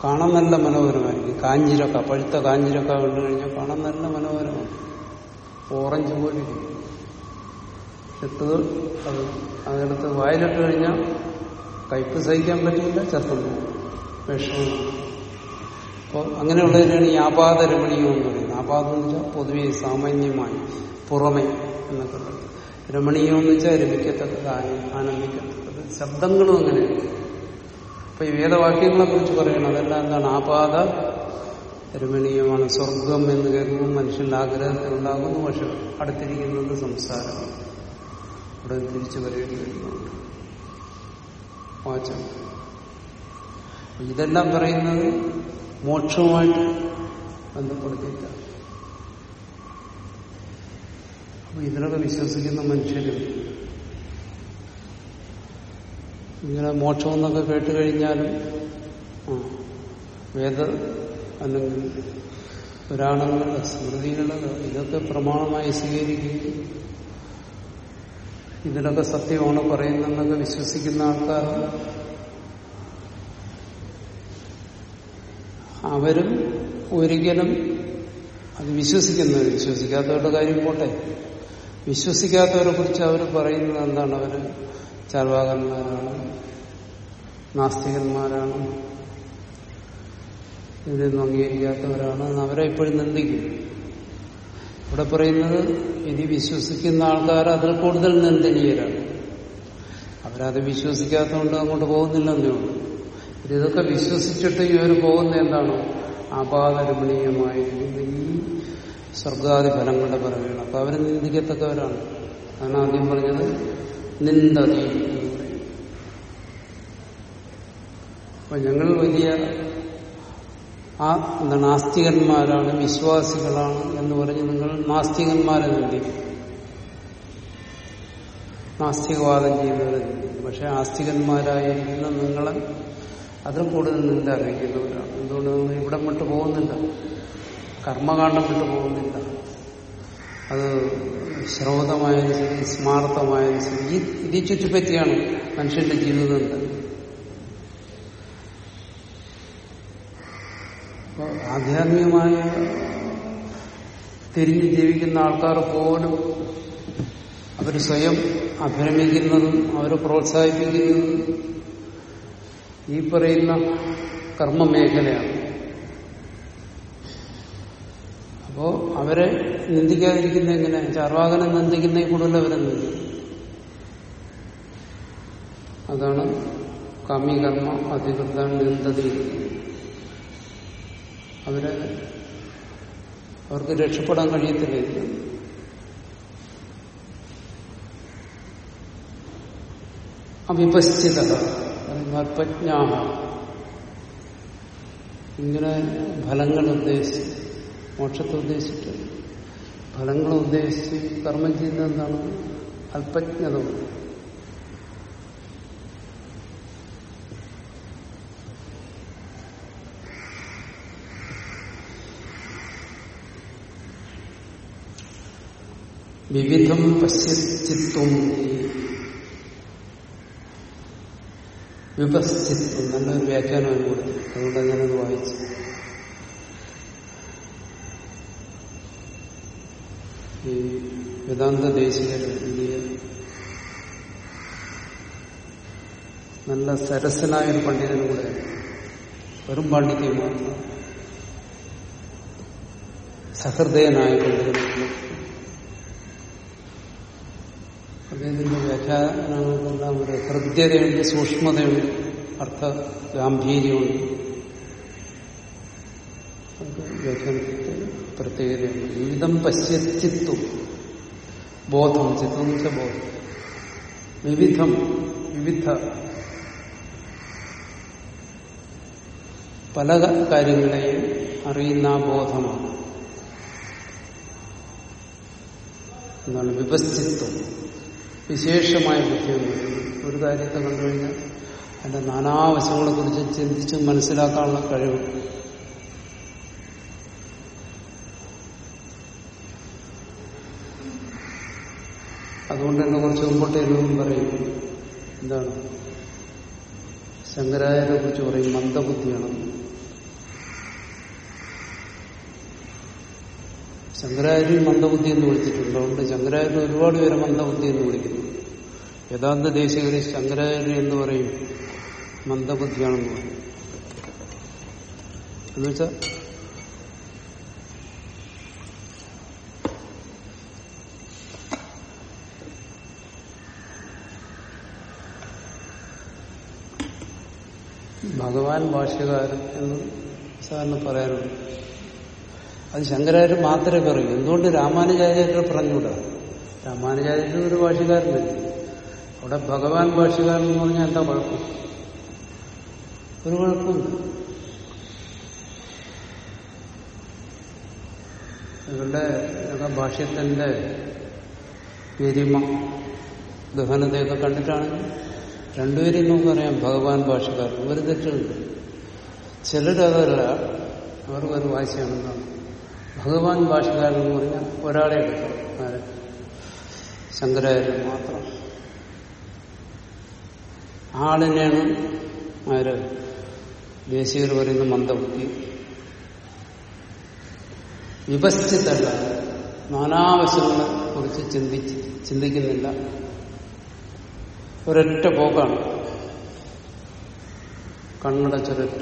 കാണാൻ നല്ല മനോഹരമായിരിക്കും. കാഞ്ഞിരക്ക പഴുത്ത കാഞ്ഞിരക്ക കണ്ടു കഴിഞ്ഞാൽ കാണാൻ നല്ല മനോഹരമാണ്. ഓറഞ്ച് പോലെ ഇരിക്കും. ഇട്ട് അത് അതെടുത്ത് വായിലിട്ട് കഴിഞ്ഞാൽ കയ്പ് സഹിക്കാൻ പറ്റില്ല ചത്തുന്നു വിഷമം. അപ്പോൾ അങ്ങനെയുള്ളതിനാണ് ഈ ആപാത രമണീയം എന്ന് പറയുന്നത്. ആപാദം എന്ന് വെച്ചാൽ പൊതുവെ സാമാന്യമായി പുറമെ എന്നൊക്കെ പറയും. രമണീയം എന്ന് വെച്ചാൽ രമിക്കത്തക്കത് ആനന്ദിക്കത്തക്കത് ശബ്ദങ്ങളും അങ്ങനെയാണ് അപ്പൊ ഈ വേദവാക്യങ്ങളെ കുറിച്ച് പറയണം അതെല്ലാം എന്താണ്? ആപാത രമണീയമാണ് സ്വർഗം എന്ന് കേൾക്കുമ്പോൾ മനുഷ്യന്റെ ആഗ്രഹത്തിൽ ഉണ്ടാകുന്നു പക്ഷെ അടുത്തിരിക്കുന്നത് സംസാരമാണ് ഇവിടെ തിരിച്ചു വരേണ്ടി വരുന്നുണ്ട്. വാചം ഇതെല്ലാം പറയുന്നത് മോക്ഷവുമായിട്ട് ബന്ധപ്പെടുത്തിയിട്ടാണ് അപ്പൊ ഇതിനൊക്കെ വിശ്വസിക്കുന്ന മനുഷ്യരും ഇങ്ങനെ മോക്ഷം എന്നൊക്കെ കേട്ട് കഴിഞ്ഞാലും വേദ അല്ലെങ്കിൽ പുരാണങ്ങളുടെ സ്മൃതികൾ ഇതൊക്കെ പ്രമാണമായി സ്വീകരിക്കുകയും ഇതിലൊക്കെ സത്യമാണ് പറയുന്നതെന്നൊക്കെ വിശ്വസിക്കുന്ന ആൾക്കാർ അവരും ഒരിക്കലും അത് വിശ്വസിക്കുന്നവർ വിശ്വസിക്കാത്തവരുടെ കാര്യം പോട്ടെ. വിശ്വസിക്കാത്തവരെ കുറിച്ച് അവർ പറയുന്നത് എന്താണ്? അവർ ചാർവാകന്മാരാണ് നാസ്തികന്മാരാണ്. ഇതിനൊന്നും അംഗീകരിക്കാത്തവരാണ്. അവരെ ഇപ്പോഴും നിന്ദിക്കും. ഇവിടെ പറയുന്നത് ഇനി വിശ്വസിക്കുന്ന ആൾക്കാർ അതിൽ കൂടുതൽ നിന്ദനീയരാണ്. അവരത് വിശ്വസിക്കാത്തതുകൊണ്ട് അങ്ങോട്ട് പോകുന്നില്ലെന്നേ ഉള്ളൂ. ഇതൊക്കെ വിശ്വസിച്ചിട്ട് ഇവർ പോകുന്ന എന്താണ്? ആപാതരമണീയമായിരിക്കുന്ന ഈ സ്വർഗാദി ഫലങ്ങളുടെ പിറകെയാണ് അപ്പൊ അവർ നിന്ദിക്കത്തക്കവരാണ്. അതാണ് ആദ്യം പറഞ്ഞത്. നിന്ദതി. അപ്പൊ ഞങ്ങൾ വലിയ ആ എന്താണ് ആസ്തികന്മാരാണ് വിശ്വാസികളാണ് എന്ന് പറഞ്ഞ് നിങ്ങൾ നാസ്തികന്മാരെ നിന്ദിക്കും നാസ്തികവാദം ചെയ്യുന്നവരെ പക്ഷെ ആസ്തികന്മാരായിരിക്കുന്ന നിങ്ങളെ അതിൽ കൂടുതൽ നിന്ദ അറിയിക്കുന്നവരാണ്. എന്തുകൊണ്ട്? ഇവിടം വിട്ട് പോകുന്നില്ല. കർമ്മകാണ്ഡം വിട്ട് പോകുന്നില്ല. അത് ശ്രൗതമായാലും ശരി സ്മാർത്ഥമായാലും ശരി ഈ ഇതി ചുറ്റിപ്പറ്റിയാണ് മനുഷ്യന്റെ ജീവിതം. ആധ്യാത്മികമായ തിരിഞ്ഞ് ജീവിക്കുന്ന ആൾക്കാർ പോലും അവർ സ്വയം അഭിരമിക്കുന്നതും അവരെ പ്രോത്സാഹിപ്പിക്കുന്നതും ഈ പറയുന്ന കർമ്മമേഖലയാണ്. അപ്പോ അവരെ നിന്ദിക്കാതിരിക്കുന്ന എങ്ങനെ? ചാർവാകനെ നിന്ദിക്കുന്ന കൂടുതൽ അവരെ നിന്ദിക്കും. അതാണ് കർമ്മ അധികൃത നിന്ദതി. അവരെ അവർക്ക് രക്ഷപ്പെടാൻ കഴിയത്തില്ല. അവിപശ്ചിത അല്പജ്ഞാഹ ഇങ്ങനെ ഫലങ്ങൾ ഉദ്ദേശിച്ച് മോക്ഷത്തെ ഉദ്ദേശിച്ച് ഫലങ്ങൾ ഉദ്ദേശിച്ച് കർമ്മം ചെയ്യുന്നത് എന്താണ് അല്പജ്ഞത. വിവിധം പശ്യത്വം വിപശ്ചിത്വം നല്ലൊരു വ്യാഖ്യാനമാണ് കൂടുതൽ അതുകൊണ്ട് ഞാനത് വായിച്ചു. ഈ വേദാന്ത ദേശീയർ നല്ല സരസനായ ഒരു പണ്ഡിതനും കൂടെ വെറും പാണ്ഡിത്യം മാത്രം സഹൃദയനായ പണ്ഡിതനും അദ്ദേഹത്തിന്റെ വ്യാഖ്യാനങ്ങൾക്കെല്ലാം ഒരു ഹൃദ്യതയുണ്ട് സൂക്ഷ്മതയുണ്ട് അർത്ഥ ഗാംഭീര്യമുണ്ട്. വ്യാഖ്യാനത്തിന്റെ പ്രത്യേകതയുണ്ട്. വിവിധം പശ്യച്ചിത്വം ബോധം എന്ന് ബോധം. വിവിധം വിവിധ. പല കാര്യങ്ങളെയും അറിയുന്ന ബോധമാണ്. എന്താണ്? വിപശ്ചിത്വം. വിശേഷമായ ബുദ്ധിയെന്ന് ഒരു കാര്യത്തെ കണ്ടുകഴിഞ്ഞാൽ അതിന്റെ നാനാവശങ്ങളെ കുറിച്ച് ചിന്തിച്ച് മനസ്സിലാക്കാനുള്ള കഴിവ് അതുകൊണ്ട് തന്നെ കുറച്ച് മുമ്പോട്ട് എന്നും പറയും. എന്താണ്? ശങ്കരാചാര്യെ കുറിച്ച് പറയും മന്ദബുദ്ധിയാണ്. ശങ്കരാചാര്യ മന്ദബുദ്ധി എന്ന് വിളിച്ചിട്ടുണ്ട്. അതുകൊണ്ട് ശങ്കരാചാര്യ ഒരുപാട് പേരെ മന്ദബുദ്ധി എന്ന് വിളിക്കുന്നു. യഥാന്ത ദേശീയരെ ശങ്കരാചാര്യ എന്ന് പറയും മന്ദബുദ്ധിയാണെന്ന് പറയും. എന്നുവെച്ചാൽ ഭഗവാൻ ഭാഷ്യകാരൻ എന്ന് സാറിന് പറയാറുണ്ട്. അത് ശങ്കരാചാര്യ മാത്രമേ പറയൂ. എന്തുകൊണ്ട് രാമാനുജാചാര്യർ പറഞ്ഞുകൂടാ? രാമാനുജാചാര്യ ഒരു ഭാഷ്യകാരനല്ലേ. അവിടെ ഭഗവാൻ ഭാഷ്യകാരൻ എന്ന് പറഞ്ഞാൽ എന്താ കുഴപ്പം? ഒരു കുഴപ്പമില്ല. ഇവരുടെ ഭാഷ്യത്തിന്റെ പെരുമ ഗഹനതയൊക്കെ കണ്ടിട്ടാണെങ്കിൽ രണ്ടുപേരെയും നമുക്കറിയാം ഭഗവാൻ ഭാഷകാരൻ ഒരു തെറ്റുണ്ട് ചിലരതല്ല അവർക്കൊരു വാശിയാണെന്നാണ് ഭഗവാൻ ഭാഷകാരൻ എന്ന് പറഞ്ഞാൽ ഒരാളെ എടുക്കും ആരെ? ശങ്കരാചാര്യൻ മാത്രം. ആളിനെയാണ് ആര്? ദേശീയർ പറയുന്ന മന്ദബുദ്ധി. വിഭസിച്ചിട്ടല്ല നാനാവശങ്ങളെ കുറിച്ച് ചിന്തിച്ച് ചിന്തിക്കുന്നില്ല. ഒരൊറ്റ പോക്കാണ്. കണ്ണടച്ചൊരൊറ്റ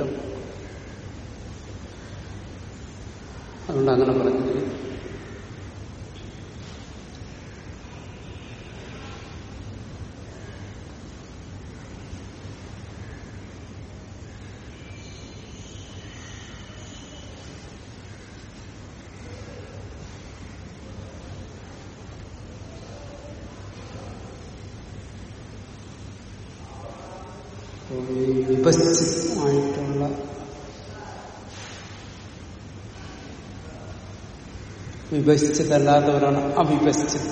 അതുകൊണ്ട് അങ്ങനെ പറഞ്ഞു ഈ വിപശ്ചിതമായിട്ടുള്ള വിഭജിച്ചിട്ടല്ലാത്തവരാണ് അവിഭജിച്ചത്.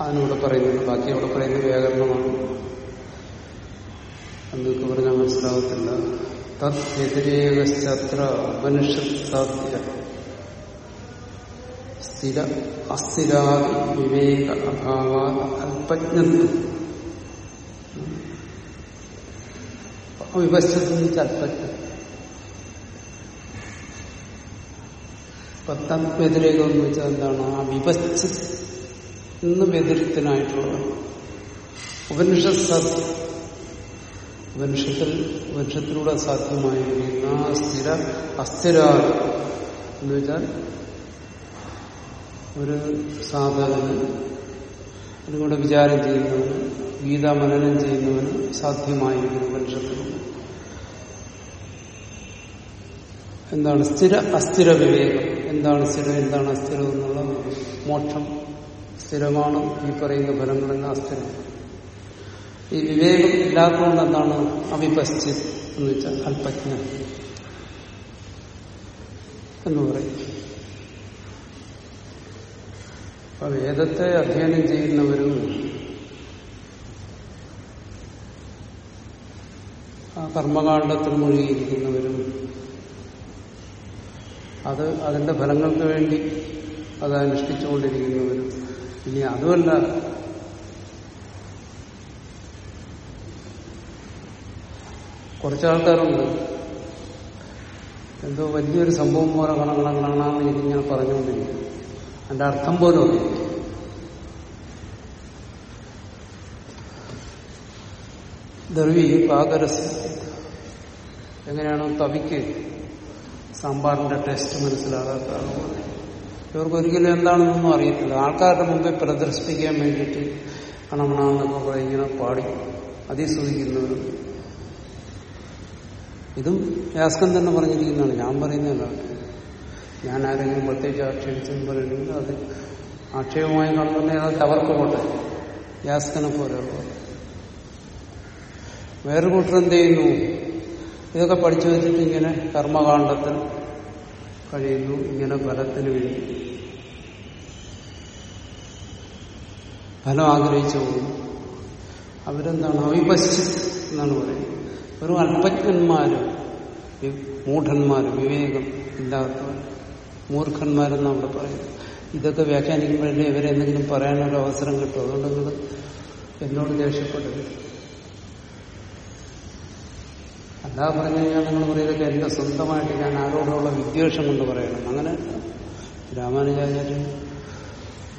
അതിനൂടെ പറയുന്നത് ബാക്കി അവിടെ പറയുന്ന വ്യാകരണമാണ്. എന്നൊക്കെ പറഞ്ഞാൽ മനസ്സിലാകത്തില്ല തത് മനുഷ്യ ഉപനിഷത് സാധ്യ സ്ഥിര അസ്ഥിരാദി വിവേക അഭാവ അല്പജ്ഞത്വം വിഭജിച്ചതെന്ന് വെച്ചാൽ അല്പജ്ഞം പത്താം വ്യതിരേകം എന്ന് വെച്ചാൽ എന്താണ്? ആ വിഭജിച്ച് ഇന്ന് വ്യതിരിക്തനായിട്ടുള്ള ഉപനിഷ ഉപനിഷത്തിൽ ഉപനിഷത്തിലൂടെ സാധ്യമായിരിക്കുന്ന സ്ഥിര അസ്ഥിര എന്ന് വെച്ചാൽ ഒരു സാധകന് അതിലൂടെ വിചാരം ചെയ്യുന്നവന് ഗീതാമനനം ചെയ്യുന്നവന് സാധ്യമായിരിക്കുന്നു ഉപനിഷത്തിലൂടെ എന്താണ് സ്ഥിര അസ്ഥിര വിവേകം. എന്താണ് സ്ഥിരം എന്താണ് അസ്ഥിരം എന്നുള്ള മോക്ഷം. സ്ഥിരമാണ് ഈ പറയുന്ന ഫലങ്ങളെല്ലാം അസ്ഥിരം. ഈ വിവേകം ഇല്ലാത്തതുകൊണ്ട് എന്താണ് അവിപശ്ചിത് എന്ന് വെച്ചാൽ അല്പജ്ഞ എന്ന് പറയും. അപ്പൊ വേദത്തെ അധ്യയനം ചെയ്യുന്നവരും ആ കർമ്മകാണ്ഡത്തിൽ മുഴുകിയിരിക്കുന്നവരും അത് അതിന്റെ ഫലങ്ങൾക്ക് വേണ്ടി അത് അനുഷ്ഠിച്ചുകൊണ്ടിരിക്കുന്നവരും ഇനി അതുമല്ല. കുറച്ച് ആൾക്കാരുണ്ട് എന്തോ വലിയൊരു സംഭവം പോലെ കണങ്ങളാണെന്ന് ഞാൻ പറഞ്ഞുകൊണ്ടിരിക്കും അതിന്റെ അർത്ഥം പോലും അറിയില്ല. ദ്രവി പാകരസ് എങ്ങനെയാണോ തവിക്ക് സാമ്പാറിന്റെ ടേസ്റ്റ് മനസ്സിലാകാത്ത ആളുകൾ ഇവർക്ക് ഒരിക്കലും എന്താണെന്നൊന്നും അറിയത്തില്ല. ആൾക്കാരുടെ മുമ്പിൽ പ്രദർശിപ്പിക്കാൻ വേണ്ടിയിട്ട് കണമണമെന്നൊക്കെ പറയും ഇങ്ങനെ പാടി അതിസൂചിക്കുന്നവരും ഇതും യാസ്കൻ തന്നെ പറഞ്ഞിരിക്കുന്നതാണ്. ഞാൻ പറയുന്നതല്ല ഞാൻ ആരെങ്കിലും പ്രത്യേകിച്ച് ആക്ഷേപിച്ചെന്ന് പറയുന്നെങ്കിൽ അത് ആക്ഷേപമായി കാണുന്നുണ്ടെങ്കിൽ അത് അവർക്ക് പോട്ടെ യാസ്കനെ പോലെയുള്ള വേറെ കൂട്ടർ എന്ത് ചെയ്യുന്നു? ഇതൊക്കെ പഠിച്ചു വെച്ചിട്ട് ഇങ്ങനെ കർമ്മകാണ്ഡത്തിൽ കഴിയുന്നു ഇങ്ങനെ ഫലത്തിന് വേണ്ടി ഫലം ആഗ്രഹിച്ചു പോകുന്നു. അവരെന്താണ്? അവിപശ്ചിത് എന്നാണ് പറയുന്നത്. വെറും അല്പജ്ഞന്മാരും മൂഢന്മാരും വിവേകം ഇല്ലാത്തവർ മൂർഖന്മാരെന്ന് അവിടെ പറയുന്നത്. ഇതൊക്കെ വ്യാഖ്യാനിക്കുമ്പോഴല്ലേ ഇവരെന്തെങ്കിലും പറയാനൊരു അവസരം കിട്ടും. അതുകൊണ്ട് നിങ്ങൾ എന്നോട് ദേഷ്യപ്പെടരുത് അല്ലാ പറഞ്ഞു കഴിഞ്ഞാൽ നിങ്ങൾ പറയുന്നത് എന്റെ സ്വന്തമായിട്ട് ഞാൻ ആരോടുള്ള വിദ്വേഷം കൊണ്ട് പറയണം. അങ്ങനെ രാമാനുജാചാര്യൻ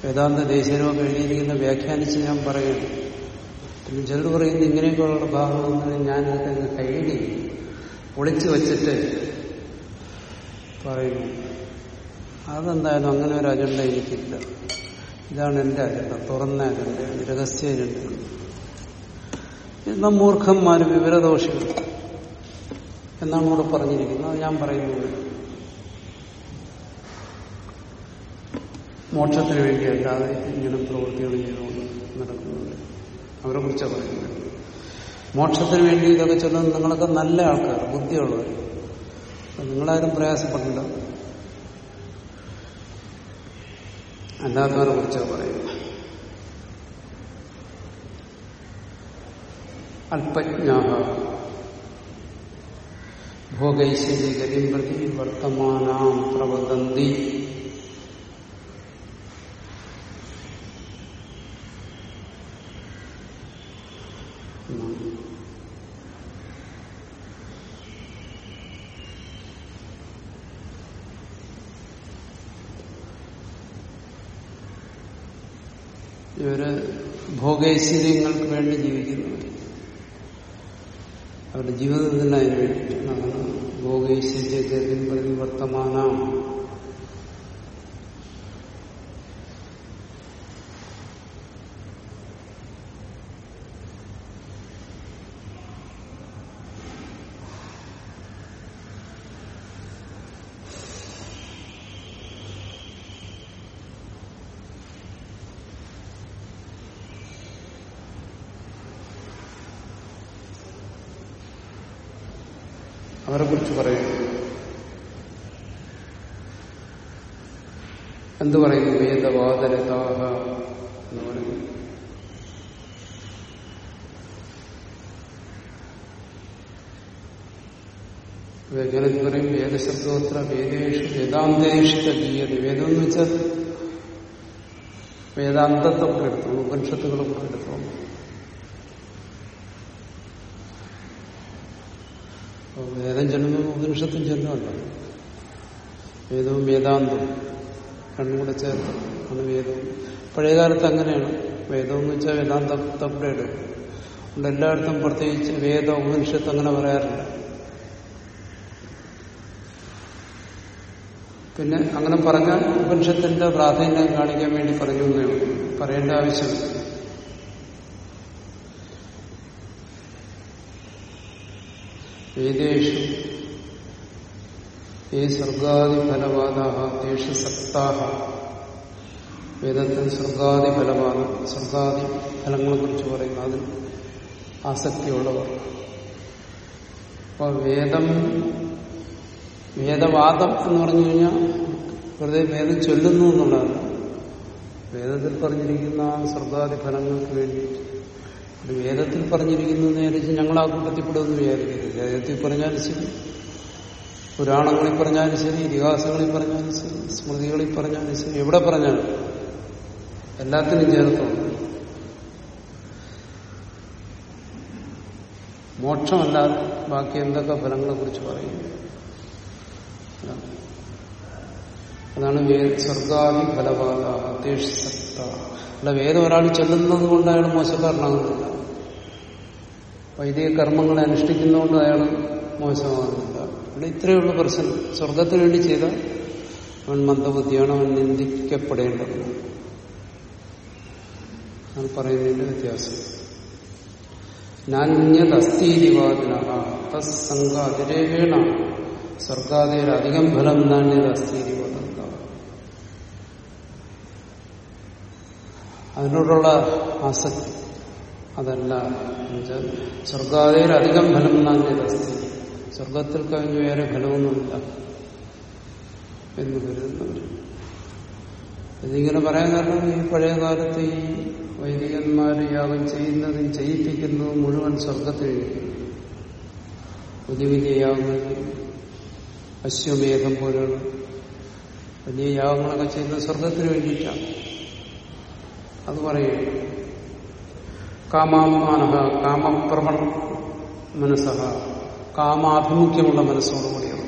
വേദാന്ത ദേശീയരമൊക്കെ എഴുതിയിരിക്കുന്ന വ്യാഖ്യാനിച്ച് ഞാൻ പറയുന്നു പിന്നെ ചിലർ പറയുന്നത് ഇങ്ങനെയൊക്കെയുള്ള ഭാഗമൊന്നും ഞാൻ ഇതൊക്കെ കൈഡി ഒളിച്ചു വച്ചിട്ട് പറയുന്നു. അതെന്തായാലും അങ്ങനെ ഒരു അജണ്ട എനിക്കില്ല. ഇതാണ് എന്റെ അജണ്ട തുറന്ന അജണ്ട രഹസ്യ അജണ്ട മൂർഖന്മാര് വിവരദോഷികൾ. എന്നാണ് ഇവിടെ പറഞ്ഞിരിക്കുന്നത് ഞാൻ പറയുന്നത് മോക്ഷത്തിന് വേണ്ടിയല്ലാതെ ഇങ്ങനെ പ്രവൃത്തികൾ ചെയ്തുകൊണ്ട് നടക്കുന്നുണ്ട്. അവരെ കുറിച്ചാണ് പറയുന്നത്. മോക്ഷത്തിന് വേണ്ടി ഇതൊക്കെ ചൊല്ലുന്നത് നിങ്ങളൊക്കെ നല്ല ആൾക്കാർ ബുദ്ധിയുള്ളവർ. നിങ്ങളാരും പ്രയാസപ്പെടില്ല അല്ലാത്തവരെ കുറിച്ചാണ് പറയുന്നത്. അല്പജ്ഞാഹ ഭോഗൈശ്വര്യഗതിം പ്രതി വർത്തമാനാം പ്രവദന്തി ഇവര് ഭോഗൈശ്വര്യങ്ങൾക്ക് വേണ്ടി ജീവിക്കുന്നു അവരുടെ ജീവിതം തന്നെ അതിന് വേണ്ടിയിട്ടാണ് അവരെ കുറിച്ച് പറയുന്നു എന്തു പറയുന്നു? വേദവാദരതാഹ എന്ന് പറയുന്നു. വ്യാഖ്യാനത്തിൽ പറയും? വേദശബ്ദോത്ര വേദേഷു വേദാന്തേഷു ഗീയത. വേദം എന്ന് വെച്ചാൽ വേദാന്തത്തെ കൂടെ എടുത്തോളൂ ഉപനിഷത്തുകളെ കൂടെ എടുത്തോളൂ അപ്പൊ വേദം ചെല്ലുമ്പോൾ ഉപനിഷത്തും ചെല്ലുമല്ലോ വേദവും വേദാന്തവും രണ്ടും കൂടെ ചേർത്ത് ആണ് വേദവും. പഴയകാലത്ത് അങ്ങനെയാണ്. വേദം എന്ന് വെച്ചാൽ എടുക്കും അതുകൊണ്ട് എല്ലായിടത്തും പ്രത്യേകിച്ച് വേദ ഉപനിഷത്ത് അങ്ങനെ പറയാറില്ല. പിന്നെ അങ്ങനെ പറഞ്ഞാൽ ഉപനിഷത്തിന്റെ പ്രാധാന്യം കാണിക്കാൻ വേണ്ടി പറഞ്ഞു എന്നേ. പറയേണ്ട ആവശ്യമില്ല. വേദേഷു ഏ സ്വർഗാദി ഫലവാദാഹ തേഷു സക്താഹ വേദത്തിൽ സ്വർഗാദി ഫലവാദം സ്വർഗാദി ഫലങ്ങളെ കുറിച്ച് പറയുന്ന അതിൽ ആസക്തിയുള്ളവർ. അപ്പൊ വേദം വേദവാദം എന്ന് പറഞ്ഞു കഴിഞ്ഞാൽ വെറുതെ വേദം ചൊല്ലുന്നു എന്നുള്ളതാണ് വേദത്തിൽ പറഞ്ഞിരിക്കുന്ന സ്വർഗാദി ഫലങ്ങൾക്ക് വേണ്ടി വേദത്തിൽ പറഞ്ഞിരിക്കുന്നത് നേരിച്ച് ഞങ്ങൾ ആ കൂട്ടത്തിൽപ്പെടുമെന്ന് വിചാരിക്കരുത്. വേദത്തിൽ പറഞ്ഞാലും ശരി. പുരാണങ്ങളിൽ പറഞ്ഞാലും ശരി ഇതിഹാസങ്ങളിൽ പറഞ്ഞാലും ശരി സ്മൃതികളിൽ പറഞ്ഞാലും ശരി എവിടെ പറഞ്ഞാലും. എല്ലാത്തിനും ചേർത്തുണ്ട് മോക്ഷമല്ലാതെ ബാക്കി എന്തൊക്കെ ഫലങ്ങളെ കുറിച്ച് പറയുന്നു അതാണ് സ്വർഗാദി ഫലപാത അല്ല വേദം ഒരാൾ ചെല്ലുന്നത് കൊണ്ട് അയാൾ മോശക്കാരനാകുന്നില്ല. വൈദിക കർമ്മങ്ങളെ അനുഷ്ഠിക്കുന്നതുകൊണ്ട് അയാൾ മോശമാകുന്നില്ല ഇവിടെ ഇത്രയുള്ള പ്രശ്നം. സ്വർഗത്തിന് വേണ്ടി ചെയ്ത അവൻ മന്ദബുദ്ധിയാണ് അവൻ നിന്ദിക്കപ്പെടേണ്ടത്. പറയുന്നതിന്റെ വ്യത്യാസം. നാന്യതസ്തീതിവാദിന തസ്സംഗ സ്വർഗാദിയിൽ അധികം ഫലം നാന്യതസ്തീതിവാദം അതിനോടുള്ള ആസക്തി അതല്ല എന്നുവെച്ചാൽ സ്വർഗാദിയിൽ അധികം ഫലം നാന്യതസ്തി സ്വർഗത്തിൽ കഴിഞ്ഞ് വേറെ ഫലമൊന്നുമില്ല എന്ന് കരുതുന്നവർ ഇതിങ്ങനെ പറയാൻ കാരണം ഈ പഴയ കാലത്ത് ഈ വൈദികന്മാർ യാഗം ചെയ്യുന്നതും ചെയ്യിപ്പിക്കുന്നതും മുഴുവൻ സ്വർഗത്തിൽ പുതിയ വലിയ യാഗങ്ങൾ അശ്വമേധം പോലെയുള്ള വലിയ യാഗങ്ങളൊക്കെ ചെയ്യുന്നത് സ്വർഗത്തിന് വേണ്ടിയിട്ടാണ്. അത് പറയുക കാമാത്മാന കാമപ്രവണ മനസ്സഹ കാമാഭിമുഖ്യമുള്ള മനസ്സോടുകൂടിയാണ്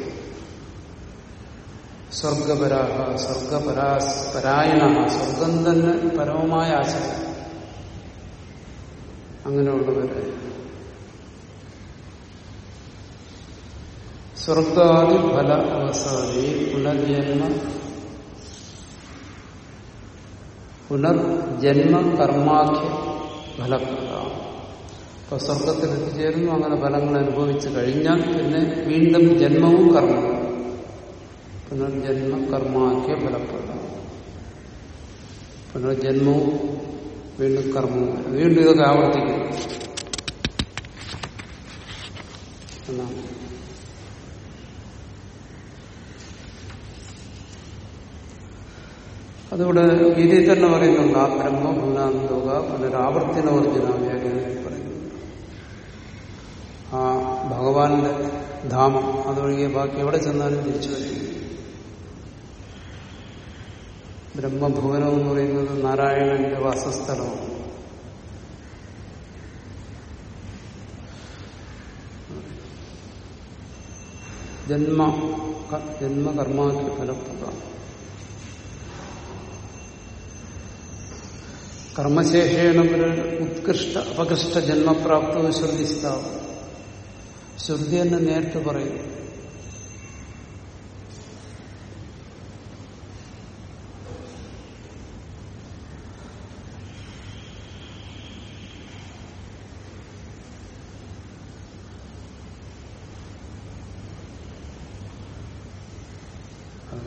സ്വർഗപരാഹ സ്വർഗപരായണ സ്വർഗം തന്നെ പരമമായ ആശയം അങ്ങനെയുള്ളവരെ. സ്വർഗാദി ഫല അവസാനി പുനർജന്മ പുനർജന്മ കർമാഖ്യ ഫലപ്രദ അപ്പൊ സ്വർഗത്തിൽ എത്തിച്ചേരുന്നു. അങ്ങനെ ഫലങ്ങൾ അനുഭവിച്ചു കഴിഞ്ഞാൽ പിന്നെ വീണ്ടും ജന്മവും കർമ്മവും പുനർജന്മ കർമാഖ്യ ഫലപ്രദമാണ് പുനർജന്മവും വീണ്ടും കർമ്മവും. വീണ്ടും ഇതൊക്കെ ആവർത്തിക്കുന്നു. എന്നാണ്. അതിവിടെ ഗീതയിൽ തന്നെ പറയുന്നുണ്ട് ആ ബ്രഹ്മ ഭൂനാന്തോക പുനരാവർത്തിനോർജിന വ്യാഖ്യാനത്തിൽ പറയുന്നുണ്ട് ആ ഭഗവാന്റെ ധാമം അതൊഴികെ ബാക്കി എവിടെ ചെന്നാലും തിരിച്ചു വരും. ബ്രഹ്മഭുവനം എന്ന് പറയുന്നത് നാരായണന്റെ വാസസ്ഥലമാണ്. ജന്മ ജന്മകർമാക്കി ഫലപ്രദമാണ് കർമ്മശേഷേണ ഉത്കൃഷ്ട അപകൃഷ്ട ജന്മപ്രാപ്ത ശ്രുതിസ്ഥാവും ശ്രുതി തന്നെ നേരിട്ട് പറയും.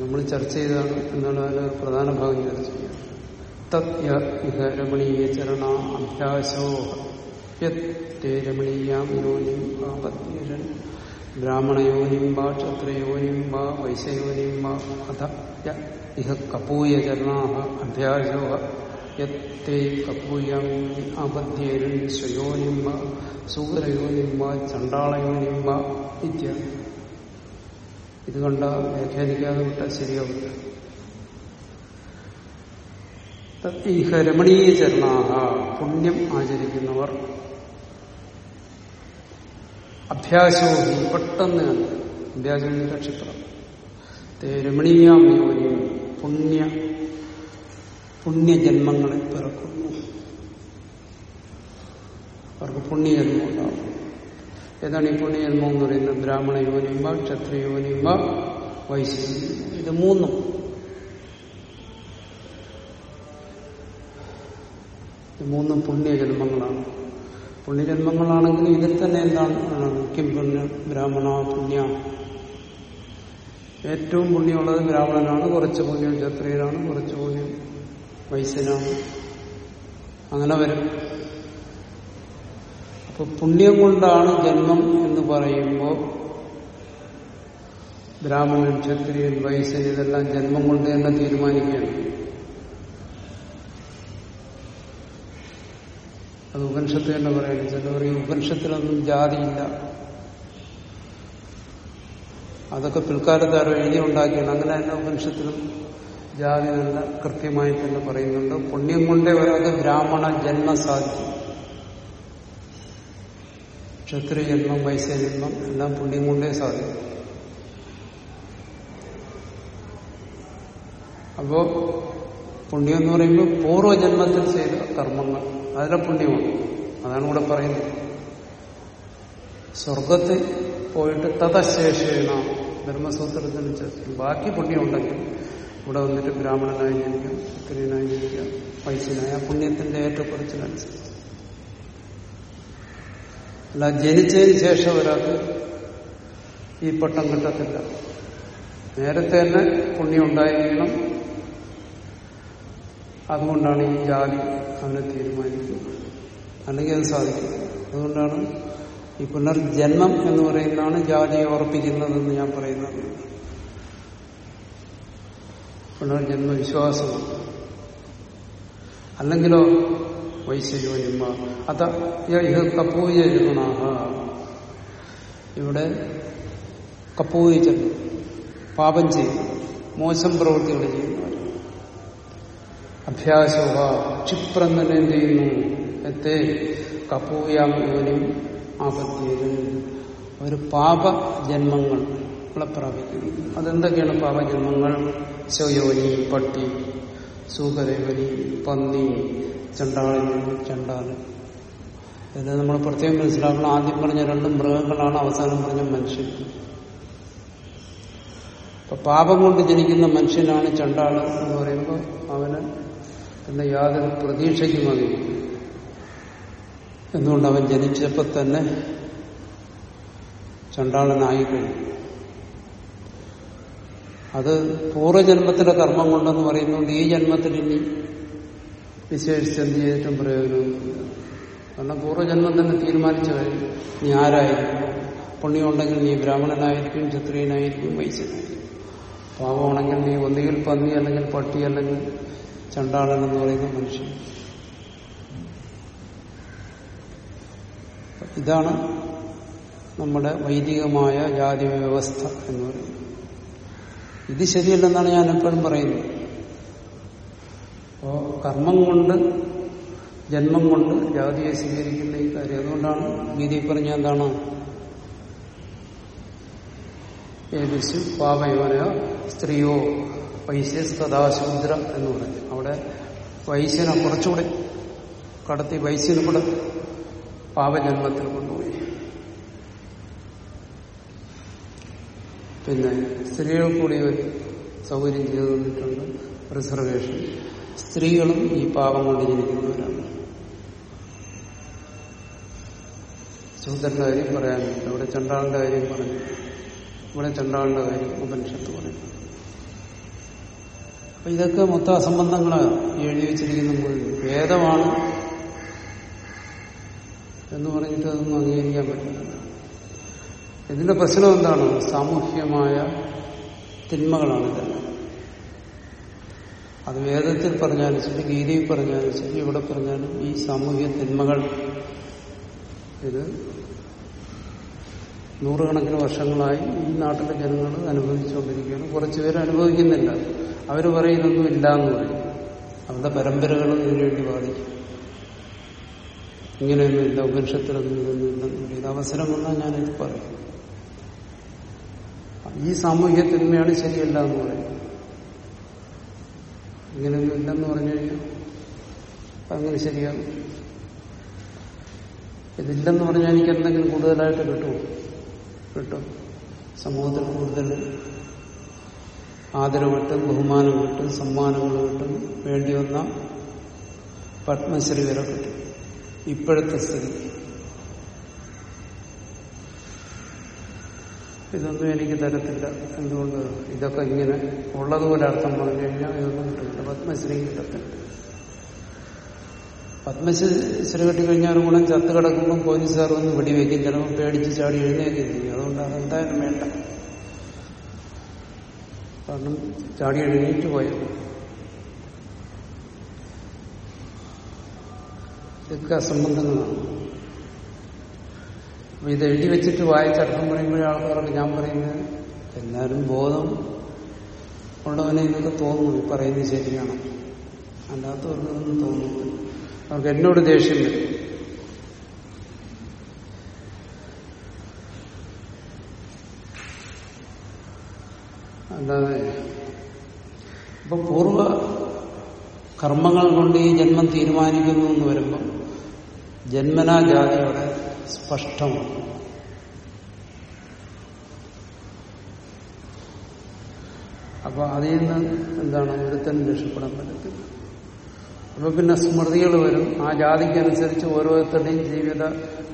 നമ്മൾ ചർച്ച ചെയ്താണ് എന്നുള്ള പ്രധാന ഭാഗം ചർച്ച തത്യ രമണീയ ചരണ അഭ്യാസോ യത്തേ രമണീയാം യോനിം ആപത്യരൻ ബ്രാഹ്മണയോനിം വാ ക്ഷത്രയോനിം വാ വൈശയോനിം വാ അധ ഇഹ കപൂയ ചരണാ അഭ്യാസോ യത്തേ കപൂയം ആപദ്യേരൻ സ്വയോനിം വാ സൂകരയോനിം വാ ചണ്ടാളയോനിം വാ ഇത്യാദി ഇത് കണ്ട വ്യാഖ്യാനിക്കാതെ വിട്ടാൽ ശരിയാവില്ല। ഈഹ രമണീയ ചരണാഹ പുണ്യം ആചരിക്കുന്നവർ. അഭ്യാസവും പെട്ടെന്ന് അഭ്യാസം നക്ഷത്രം തേ യോനി പുണ്യ പുണ്യജന്മങ്ങളെ പിറക്കുന്നു. അവർക്ക് പുണ്യജന്മം ഉണ്ടാവും ഏതാണ് ഈ പുണ്യജന്മം എന്ന് പറയുന്നത്? ബ്രാഹ്മണ യോനിമ്പ ക്ഷത്രിയ വൈശ്യ ഇത് മൂന്നും മൂന്നും പുണ്യജന്മങ്ങളാണ്. പുണ്യജന്മങ്ങളാണെങ്കിൽ ഇതിൽ തന്നെ എന്താണ്? കിം പുണ്യ ബ്രാഹ്മണ പുണ്യ. ഏറ്റവും പുണ്യമുള്ളത് ബ്രാഹ്മണനാണ്. കുറച്ച് പുണ്യം ക്ഷത്രിയനാണ് കുറച്ച് പുണ്യം വൈശ്യനാണ്. അങ്ങനെ വരും. അപ്പൊ പുണ്യം കൊണ്ടാണ് ജന്മം എന്ന് പറയുമ്പോൾ ബ്രാഹ്മണൻ ക്ഷത്രിയൻ വൈശ്യൻ ഇതെല്ലാം ജന്മം കൊണ്ട് തന്നെ തീരുമാനിക്കുകയാണ്. അത് ഉപനിഷത്ത് തന്നെ പറയുന്നത് ചില പറയും ഉപനിഷത്തിലൊന്നും ജാതിയില്ല. അതൊക്കെ പിൽക്കാലത്ത് ആരോ എഴുതി ഉണ്ടാക്കിയാണ്. അങ്ങനെ തന്നെ ഉപനിഷത്തിലും ജാതി നല്ല കൃത്യമായി തന്നെ പറയുന്നുണ്ട്. പുണ്യം കൊണ്ടേ ഒരാൾക്ക് ബ്രാഹ്മണ ജന്മ സാധിക്കും ക്ഷത്രിയജന്മം വൈശ്യജന്മം എല്ലാം പുണ്യം കൊണ്ടേ സാധിക്കും അപ്പോ പുണ്യം എന്ന് പറയുമ്പോൾ പൂർവജന്മത്തിൽ ചെയ്ത കർമ്മങ്ങൾ. അതിലെ പുണ്യമാണ് അതാണ് ഇവിടെ പറയുന്നത്. സ്വർഗത്തിൽ പോയിട്ട് തതശേഷേണ ബ്രഹ്മസൂത്രത്തിനനുസരിച്ച് ബാക്കി പുണ്യം ഉണ്ടെങ്കിൽ ഇവിടെ വന്നിട്ട് ബ്രാഹ്മണനായി ജനിക്കാം ക്ഷത്രിയനായി ജനിക്കാം വൈശ്യനായ. പുണ്യത്തിന്റെ പുണ്യത്തിന്റെ ഏറ്റക്കുറച്ചിനനുസരിച്ച് അല്ല ജനിച്ചതിന് ശേഷം ഒരാൾക്ക് ഈ പട്ടം കിട്ടത്തില്ല. നേരത്തെ തന്നെ പുണ്യം ഉണ്ടായിരിക്കണം അതുകൊണ്ടാണ് ഈ ജാതി അവനെ തീരുമാനിക്കുന്നത്. അല്ലെങ്കിൽ അത് സാധിക്കും അതുകൊണ്ടാണ് ഈ പുനർജന്മം എന്ന് പറയുന്നതാണ് ജാതിയെ ഉറപ്പിക്കുന്നതെന്ന് ഞാൻ പറയുന്നത്. പുനർജന്മ വിശ്വാസം. അല്ലെങ്കിലോ വൈശ്വര്യോജന്മ അത ഇഹ കപ്പൂയ ഗുണാഹ ഇവിടെ കപ്പൂയ ചെന്നു പാപം ചെയ്യും. മോശം പ്രവൃത്തികൾ ചെയ്യുന്നവർ അഭ്യാസോഹ ക്ഷിപ്രം തന്നെ എന്ത് ചെയ്യുന്നു എത്തേ കപ്പൂയാം യോനിയും ആപത്തിയത് ഒരു പാപജന്മങ്ങൾ പ്രാപിക്കുന്നു. അതെന്തൊക്കെയാണ് പാപജന്മങ്ങൾ? ശവയോനി പട്ടി സൂകരവനി പന്നി ചണ്ടാളി ചണ്ടാളി ഇത് നമ്മൾ പ്രത്യേകം മനസ്സിലാക്കണം. ആദ്യം പറഞ്ഞ രണ്ട് മൃഗങ്ങളാണ് അവസാനം പറഞ്ഞ മനുഷ്യൻ. അപ്പൊ പാപം കൊണ്ട് ജനിക്കുന്ന മനുഷ്യനാണ് ചണ്ടാളൻ എന്ന് പറയുമ്പോൾ അവന് പിന്നെ യാതൊരു പ്രതീക്ഷയ്ക്കും മതി എന്തുകൊണ്ട് അവൻ ജനിച്ചപ്പോൾ തന്നെ ചണ്ടാളനായി കഴിഞ്ഞു അത് പൂർവജന്മത്തിലെ കർമ്മം കൊണ്ടെന്ന് പറയുന്നുണ്ട് ഈ ജന്മത്തിൽ ഇനി വിശേഷിച്ച് എന്ത് ചെയ്തിട്ടും പ്രയോജനമൊന്നുമില്ല. കാരണം പൂർവജന്മം തന്നെ തീരുമാനിച്ചു നീ ആരായിരിക്കും? പുണ്യമുണ്ടെങ്കിൽ നീ ബ്രാഹ്മണനായിരിക്കും ക്ഷത്രിയനായിരിക്കും വൈശ്യനായിരിക്കും. പാവമാണെങ്കിൽ നീ ഒന്നുകിൽ പന്നി അല്ലെങ്കിൽ പട്ടി അല്ലെങ്കിൽ ചണ്ടാളൻ എന്ന് പറയുന്ന മനുഷ്യൻ. ഇതാണ് നമ്മുടെ വൈദികമായ ജാതി വ്യവസ്ഥ എന്ന് പറയുന്നത്. ഇത് ശരിയല്ലെന്നാണ് ഞാൻ എപ്പോഴും പറയുന്നത്. അപ്പോ കർമ്മം കൊണ്ട് ജന്മം കൊണ്ട് ജാതിയെ സ്വീകരിക്കുന്ന ഈ കാര്യം. അതുകൊണ്ടാണ് ഗീതി പറഞ്ഞ എന്താണ്? ഏകദേശം പാപയോനയോ സ്ത്രീയോ വൈശ്യസ് കഥാശൂദ്ര എന്ന് പറഞ്ഞു. അവിടെ വൈശ്യനെ കുറച്ചുകൂടെ കടത്തി വൈശ്യനും കൂടെ പാപജന്മത്തിൽ കൊണ്ടുപോയി. പിന്നെ സ്ത്രീകൾ കൂടി ഒരു സൗകര്യം ചെയ്തു തന്നിട്ടുണ്ട്. റിസർവേഷൻ. സ്ത്രീകളും ഈ പാപം കൊണ്ട് ജനിക്കുന്നവരാണ് ശൂദ്രന്റെ കാര്യം പറയാനുണ്ട്. ഇവിടെ ചണ്ടാളിന്റെ കാര്യം പറഞ്ഞു. ഇവിടെ ചണ്ടാളിന്റെ കാര്യം ഉപനിഷത്ത് പറയും അപ്പൊ ഇതൊക്കെ മൊത്തം അസംബന്ധങ്ങളാണ്. എഴുതി വെച്ചിരിക്കുന്ന മുഴുവൻ വേദമാണ് എന്ന് പറഞ്ഞിട്ട് അതൊന്നും അംഗീകരിക്കാൻ പറ്റില്ല. ഇതിന്റെ പ്രശ്നം എന്താണ്? സാമൂഹ്യമായ തിന്മകളാണ് ഇതെല്ലാം. അത് വേദത്തിൽ പറഞ്ഞാലും ശരി ഗീതയിൽ പറഞ്ഞാലും ശരി ഇവിടെ പറഞ്ഞാലും ഈ സാമൂഹ്യ തിന്മകൾ ഇത് നൂറുകണക്കിന് വർഷങ്ങളായി ഈ നാട്ടിലെ ജനങ്ങൾ അനുഭവിച്ചുകൊണ്ടിരിക്കുകയാണ്. കുറച്ചുപേർ അനുഭവിക്കുന്നില്ല. അവർ പറയുന്നൊന്നും ഇല്ല എന്ന് പറയും. അവരുടെ പരമ്പരകളും ഇതിനുവേണ്ടി ബാധിക്കും ഇങ്ങനെയൊന്നും ഇല്ല ഉപനിഷത്തിലൊന്നും ഇതൊന്നും ഇല്ലെന്ന് പറയും അവസരം വന്നാൽ ഞാനിത് പറയും. ഈ സാമൂഹ്യ തിന്മയാണ് ശരിയല്ല എന്ന് പറയും. ഇങ്ങനെയൊന്നും ഇല്ലെന്ന് പറഞ്ഞു കഴിഞ്ഞാൽ അങ്ങനെ ശരിയാണ് ഇതില്ലെന്ന് പറഞ്ഞാൽ എനിക്ക് എന്തെങ്കിലും കൂടുതലായിട്ട് കിട്ടുമോ? കിട്ടും. സമൂഹത്തിൽ കൂടുതൽ ആദരവ് കിട്ടും ബഹുമാനം കിട്ടും സമ്മാനങ്ങൾ കിട്ടും വേണ്ടി വന്ന പത്മശ്രീ വരെ കിട്ടും ഇപ്പോഴത്തെ സ്ഥിതി. ഇതൊന്നും എനിക്ക് തരത്തില്ല. എന്തുകൊണ്ട്? ഇതൊക്കെ ഇങ്ങനെ ഉള്ളതുപോലെ അർത്ഥം പറഞ്ഞു കഴിഞ്ഞാൽ ഇതൊന്നും കിട്ടില്ല പത്മശ്രീ കിട്ടത്തില്ല. പത്മശ്രീ കിട്ടിക്കഴിഞ്ഞാൽ ഒരു ഗുണം ചത്ത് കിടക്കുമ്പോൾ പോലീസുകാർ ഒന്ന് വെടിവെക്കും. ചിലപ്പോൾ പേടിച്ച് ചാടി എഴുന്നേക്കും അതുകൊണ്ട് അതെന്തായാലും വേണ്ട. കാരണം ചാടി എഴുന്നേറ്റ് പോയത്. ഇതൊക്കെ അസംബന്ധങ്ങളാണ്. അപ്പൊ ഇത് എഴുതി വെച്ചിട്ട് വായിച്ചർത്ഥം പറയുമ്പോഴേ ആൾക്കാർക്ക് ഞാൻ പറയുന്നത് എന്നാലും ബോധം ഉള്ളവനെ ഇതൊക്കെ തോന്നുന്നു. പറയുന്നത് ശരിയാണ് അല്ലാത്തവർക്കൊന്നും തോന്നുന്നു അവർക്ക് എന്നോട് ദേഷ്യം വരും. അല്ലാതെ ഇപ്പൊ പൂർവ കർമ്മങ്ങൾ കൊണ്ട് ഈ ജന്മം തീരുമാനിക്കുന്നു എന്ന് വരുമ്പോൾ ജന്മനാ ജാതിയുടെ സ്പഷ്ടമാണ് അപ്പൊ അതിൽ നിന്ന് എന്താണ് ഒരുത്തനും രക്ഷപ്പെടാൻ പറ്റത്തില്ല. അപ്പൊ പിന്നെ സ്മൃതികൾ വരും. ആ ജാതിക്കനുസരിച്ച് ഓരോരുത്തരുടെയും ജീവിത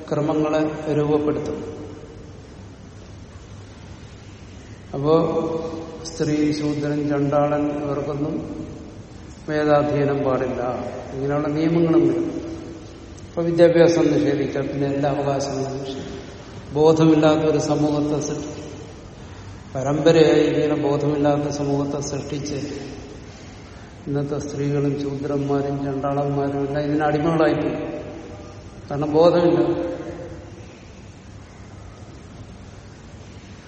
ക്രമങ്ങളെ രൂപപ്പെടുത്തും. അപ്പോ സ്ത്രീ ശൂദ്രൻ ചണ്ടാളൻ ഇവർക്കൊന്നും വേദാധ്യയനം പാടില്ല. ഇങ്ങനെയുള്ള നിയമങ്ങളും വരും. അപ്പൊ വിദ്യാഭ്യാസം നിഷേധിച്ച പിന്നെ എല്ലാ അവകാശങ്ങളും നിഷേധിക്കും ബോധമില്ലാത്ത ഒരു സമൂഹത്തെ സൃഷ്ടിക്കും പരമ്പരയായി ഇങ്ങനെ ബോധമില്ലാത്ത സമൂഹത്തെ സൃഷ്ടിച്ച് ഇന്നത്തെ സ്ത്രീകളും ശൂദ്രന്മാരും ചണ്ടാളന്മാരും എല്ലാം ഇതിന് അടിമകളായിപ്പോയി. കാരണം ബോധമില്ല.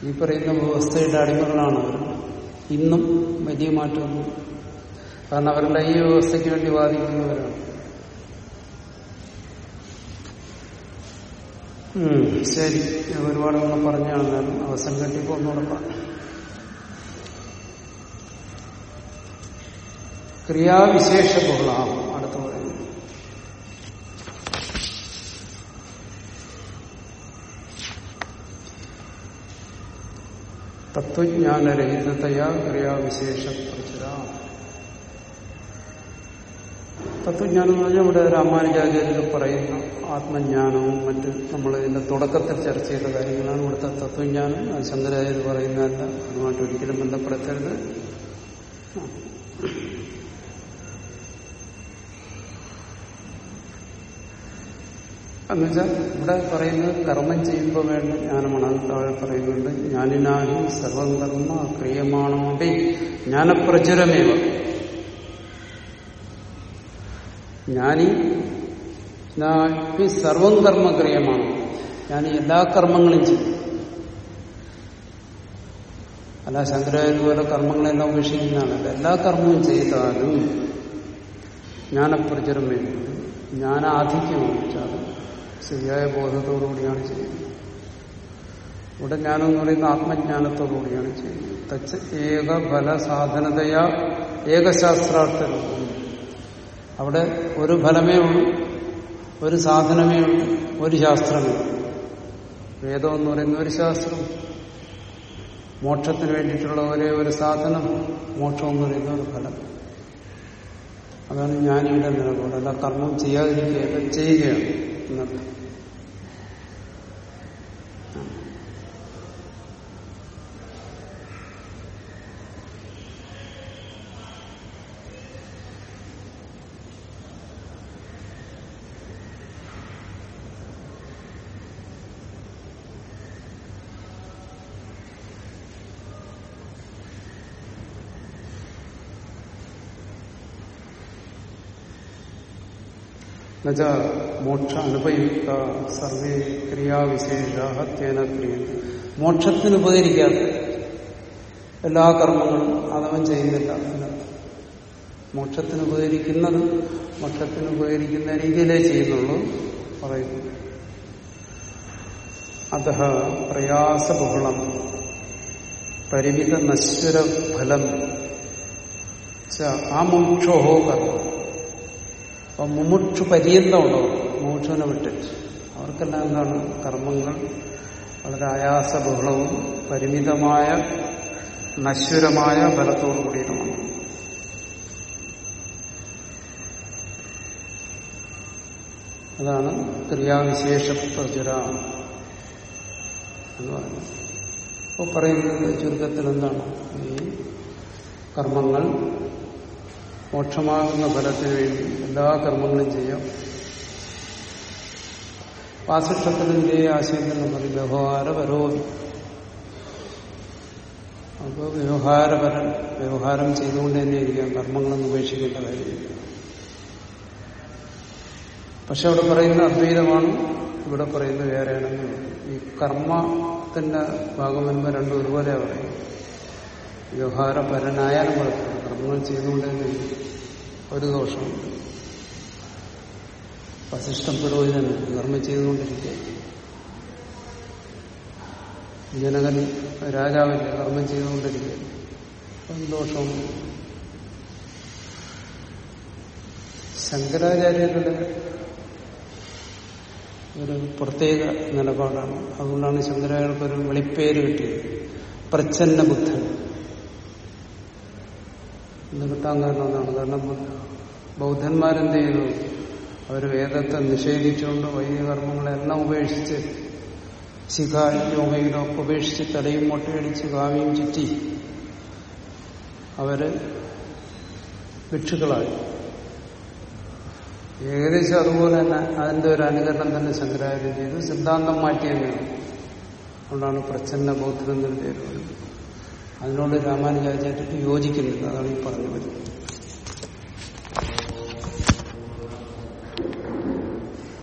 ഈ പറയുന്ന വ്യവസ്ഥയുടെ അടിമകളാണ് അവർ. ഇന്നും വലിയ മാറ്റമൊന്നും കാരണം അവരുടെ ഈ വ്യവസ്ഥയ്ക്ക് വേണ്ടി വാദിക്കുന്നവരാണ്. ശരി. ഒരുപാട് ഒന്നും പറഞ്ഞാണ്. ഞാൻ അവസരം കിട്ടിയപ്പോ ഒന്നുകൂടെ പറഞ്ഞു ക്രിയാവിശേഷ ബഹുളാണ് അടുത്ത് പറയുന്നത് തത്വജ്ഞാനരഹിതതയാ ക്രിയാവിശേഷ പ്രചുര തത്വജ്ഞാനം എന്ന് പറഞ്ഞാൽ ഇവിടെ രാമാനുജാചാര്യർ പറയുന്ന ആത്മജ്ഞാനവും മറ്റ് നമ്മൾ ഇതിന്റെ തുടക്കത്തിൽ ചർച്ച ചെയ്ത കാര്യങ്ങളാണ് ഇവിടുത്തെ തത്വജ്ഞാനം. അത് ശങ്കരാചാര്യർ പറയുന്നതല്ല അതുമായിട്ട് ഒരിക്കലും ബന്ധപ്പെടുത്തരുത്. എന്നുവെച്ചാൽ ഇവിടെ പറയുന്നത് കർമ്മം ചെയ്യുമ്പോൾ വേണ്ട ജ്ഞാനമാണ്. അത് താഴെ പറയുന്നുണ്ട് ജ്ഞാനിനാഹി സർവം കർമ്മ ക്രിയമാണോടെ ജ്ഞാനപ്രചുരമേവ. ജ്ഞാനി സർവം കർമ്മ ക്രിയമാണ്. ഞാൻ എല്ലാ കർമ്മങ്ങളും ചെയ്യും. അല്ല ശങ്കരാചാര്യ പോലെ കർമ്മങ്ങളെല്ലാം ഉപേക്ഷിക്കുന്നതാണ്. എല്ലാ കർമ്മവും ചെയ്താലും ജ്ഞാനപ്രചുരം വേണ്ടി ജ്ഞാനാധിക്യമാണ് വെച്ചാൽ ശരിയായ ബോധത്തോടുകൂടിയാണ് ചെയ്യുന്നത്. ഇവിടെ ജ്ഞാനം എന്ന് പറയുന്ന ആത്മജ്ഞാനത്തോടുകൂടിയാണ് ചെയ്യുന്നത്. തച്ച് ഏക ഫല സാധനതയാ അവിടെ ഒരു ഫലമേ ഉള്ളൂ ഒരു സാധനമേ ഉള്ളൂ ഒരു ശാസ്ത്രമേ വേദം എന്ന് പറയുന്ന ഒരു ശാസ്ത്രം. മോക്ഷത്തിന് വേണ്ടിയിട്ടുള്ള ഒരേ ഒരു സാധനം മോക്ഷം എന്ന് പറയുന്ന ഒരു ഫലം. അതാണ് ജ്ഞാനിയുടെ നിലപാട് അല്ല കർമ്മം ചെയ്യാതിരിക്കുകയല്ല ചെയ്യുകയാണ്. എന്നർത്ഥം. എന്നുവെച്ച മോക്ഷ അനുപയുക്ത സർവേ ക്രിയാവിശേഷ തേന ക്രിയ മോക്ഷത്തിന് ഉപകരിക്കാത്ത എല്ലാ കർമ്മങ്ങളും അതവൻ ചെയ്യുന്നില്ല മോക്ഷത്തിന് ഉപകരിക്കുന്നത് മോക്ഷത്തിന് ഉപകരിക്കുന്ന രീതിയിലേ ചെയ്യുന്നുള്ളൂ പറയുന്നു അത പ്രയാസബഹുളം പരിമിത നശ്വര ഫലം ആ മോക്ഷോഹോ കർമ്മം. അപ്പൊ മുമുക്ഷു പര്യന്തമുണ്ടോ മോക്ഷനെ വിട്ടിട്ട്. അവർക്കെല്ലാം എന്താണ് കർമ്മങ്ങൾ. വളരെ ആയാസബഹുളവും പരിമിതമായ നശ്വരമായ ഫലത്തോടു കൂടിയതുമാണ് അതാണ് ക്രിയാവിശേഷ പ്രചുര എന്ന് പറയുന്നത്. അപ്പോൾ പറയുന്നത് ചുരുക്കത്തിൽ എന്താണ് ഈ കർമ്മങ്ങൾ മോക്ഷമാകുന്ന ഫലത്തിന് വേണ്ടി എല്ലാ കർമ്മങ്ങളും ചെയ്യാം. വാസിഷ്ടത്തിലെ ആശയം എന്ന് പറയും വ്യവഹാരപരോധി അപ്പോൾ വ്യവഹാരപരൻ വ്യവഹാരം ചെയ്തുകൊണ്ട് തന്നെ ഇരിക്കാം. കർമ്മങ്ങളൊന്നും ഉപേക്ഷിക്കേണ്ട കാര്യമില്ല. പക്ഷെ അവിടെ പറയുന്ന അദ്വൈതമാണ് ഇവിടെ പറയുന്നത് വേറെയാണെന്ന് ഈ കർമ്മത്തിന്റെ ഭാഗം വരുമ്പോൾ രണ്ടും ഒരുപോലെ പറയും വ്യവഹാരപരനായാലും കുഴപ്പമില്ല. കർമ്മങ്ങൾ ചെയ്തുകൊണ്ടേ. ഒരു ദോഷം. വസിഷ്ഠം പുരോഹിതന് കർമ്മം ചെയ്തുകൊണ്ടിരിക്കുക. ജനകൻ രാജാവിന്റെ കർമ്മം ചെയ്തുകൊണ്ടിരിക്കുക. ഒരു ദോഷവും ശങ്കരാചാര്യരുടെ ഒരു പ്രത്യേക നിലപാടാണ്. അതുകൊണ്ടാണ് ശങ്കരാചാര്യർക്ക് ഒരു വെളിപ്പേര് കിട്ടിയത്. പ്രച്ഛന്ന ബുദ്ധൻ എന്ന് കിട്ടാൻ കാരണം അതാണ് കാരണം ബൗദ്ധന്മാരെന്ത് ചെയ്തു? അവർ വേദത്തെ നിഷേധിച്ചുകൊണ്ട് വൈദികർമ്മങ്ങളെല്ലാം ഉപേക്ഷിച്ച് ശിഖ യോഗയിലോ ഉപേക്ഷിച്ച് തലയും മുട്ടയടിച്ച് കാവിയും ചുറ്റി അവർ ഭിക്ഷുക്കളായി. ഏകദേശം അതുപോലെ തന്നെ അതിന്റെ ഒരു അനുകരണം തന്നെ ശങ്കരാചാര്യം ചെയ്തു. സിദ്ധാന്തം മാറ്റിയെന്നാണ് അതുകൊണ്ടാണ് പ്രച്ഛന്ന ബൗദ്ധൻ എന്നൊരു പേര് വരുന്നത് അതിനോട് രാമാനുജാചാര്യർക്ക് യോജിക്കുന്നില്ല അതാണ് ഈ പറഞ്ഞു വരുന്നത്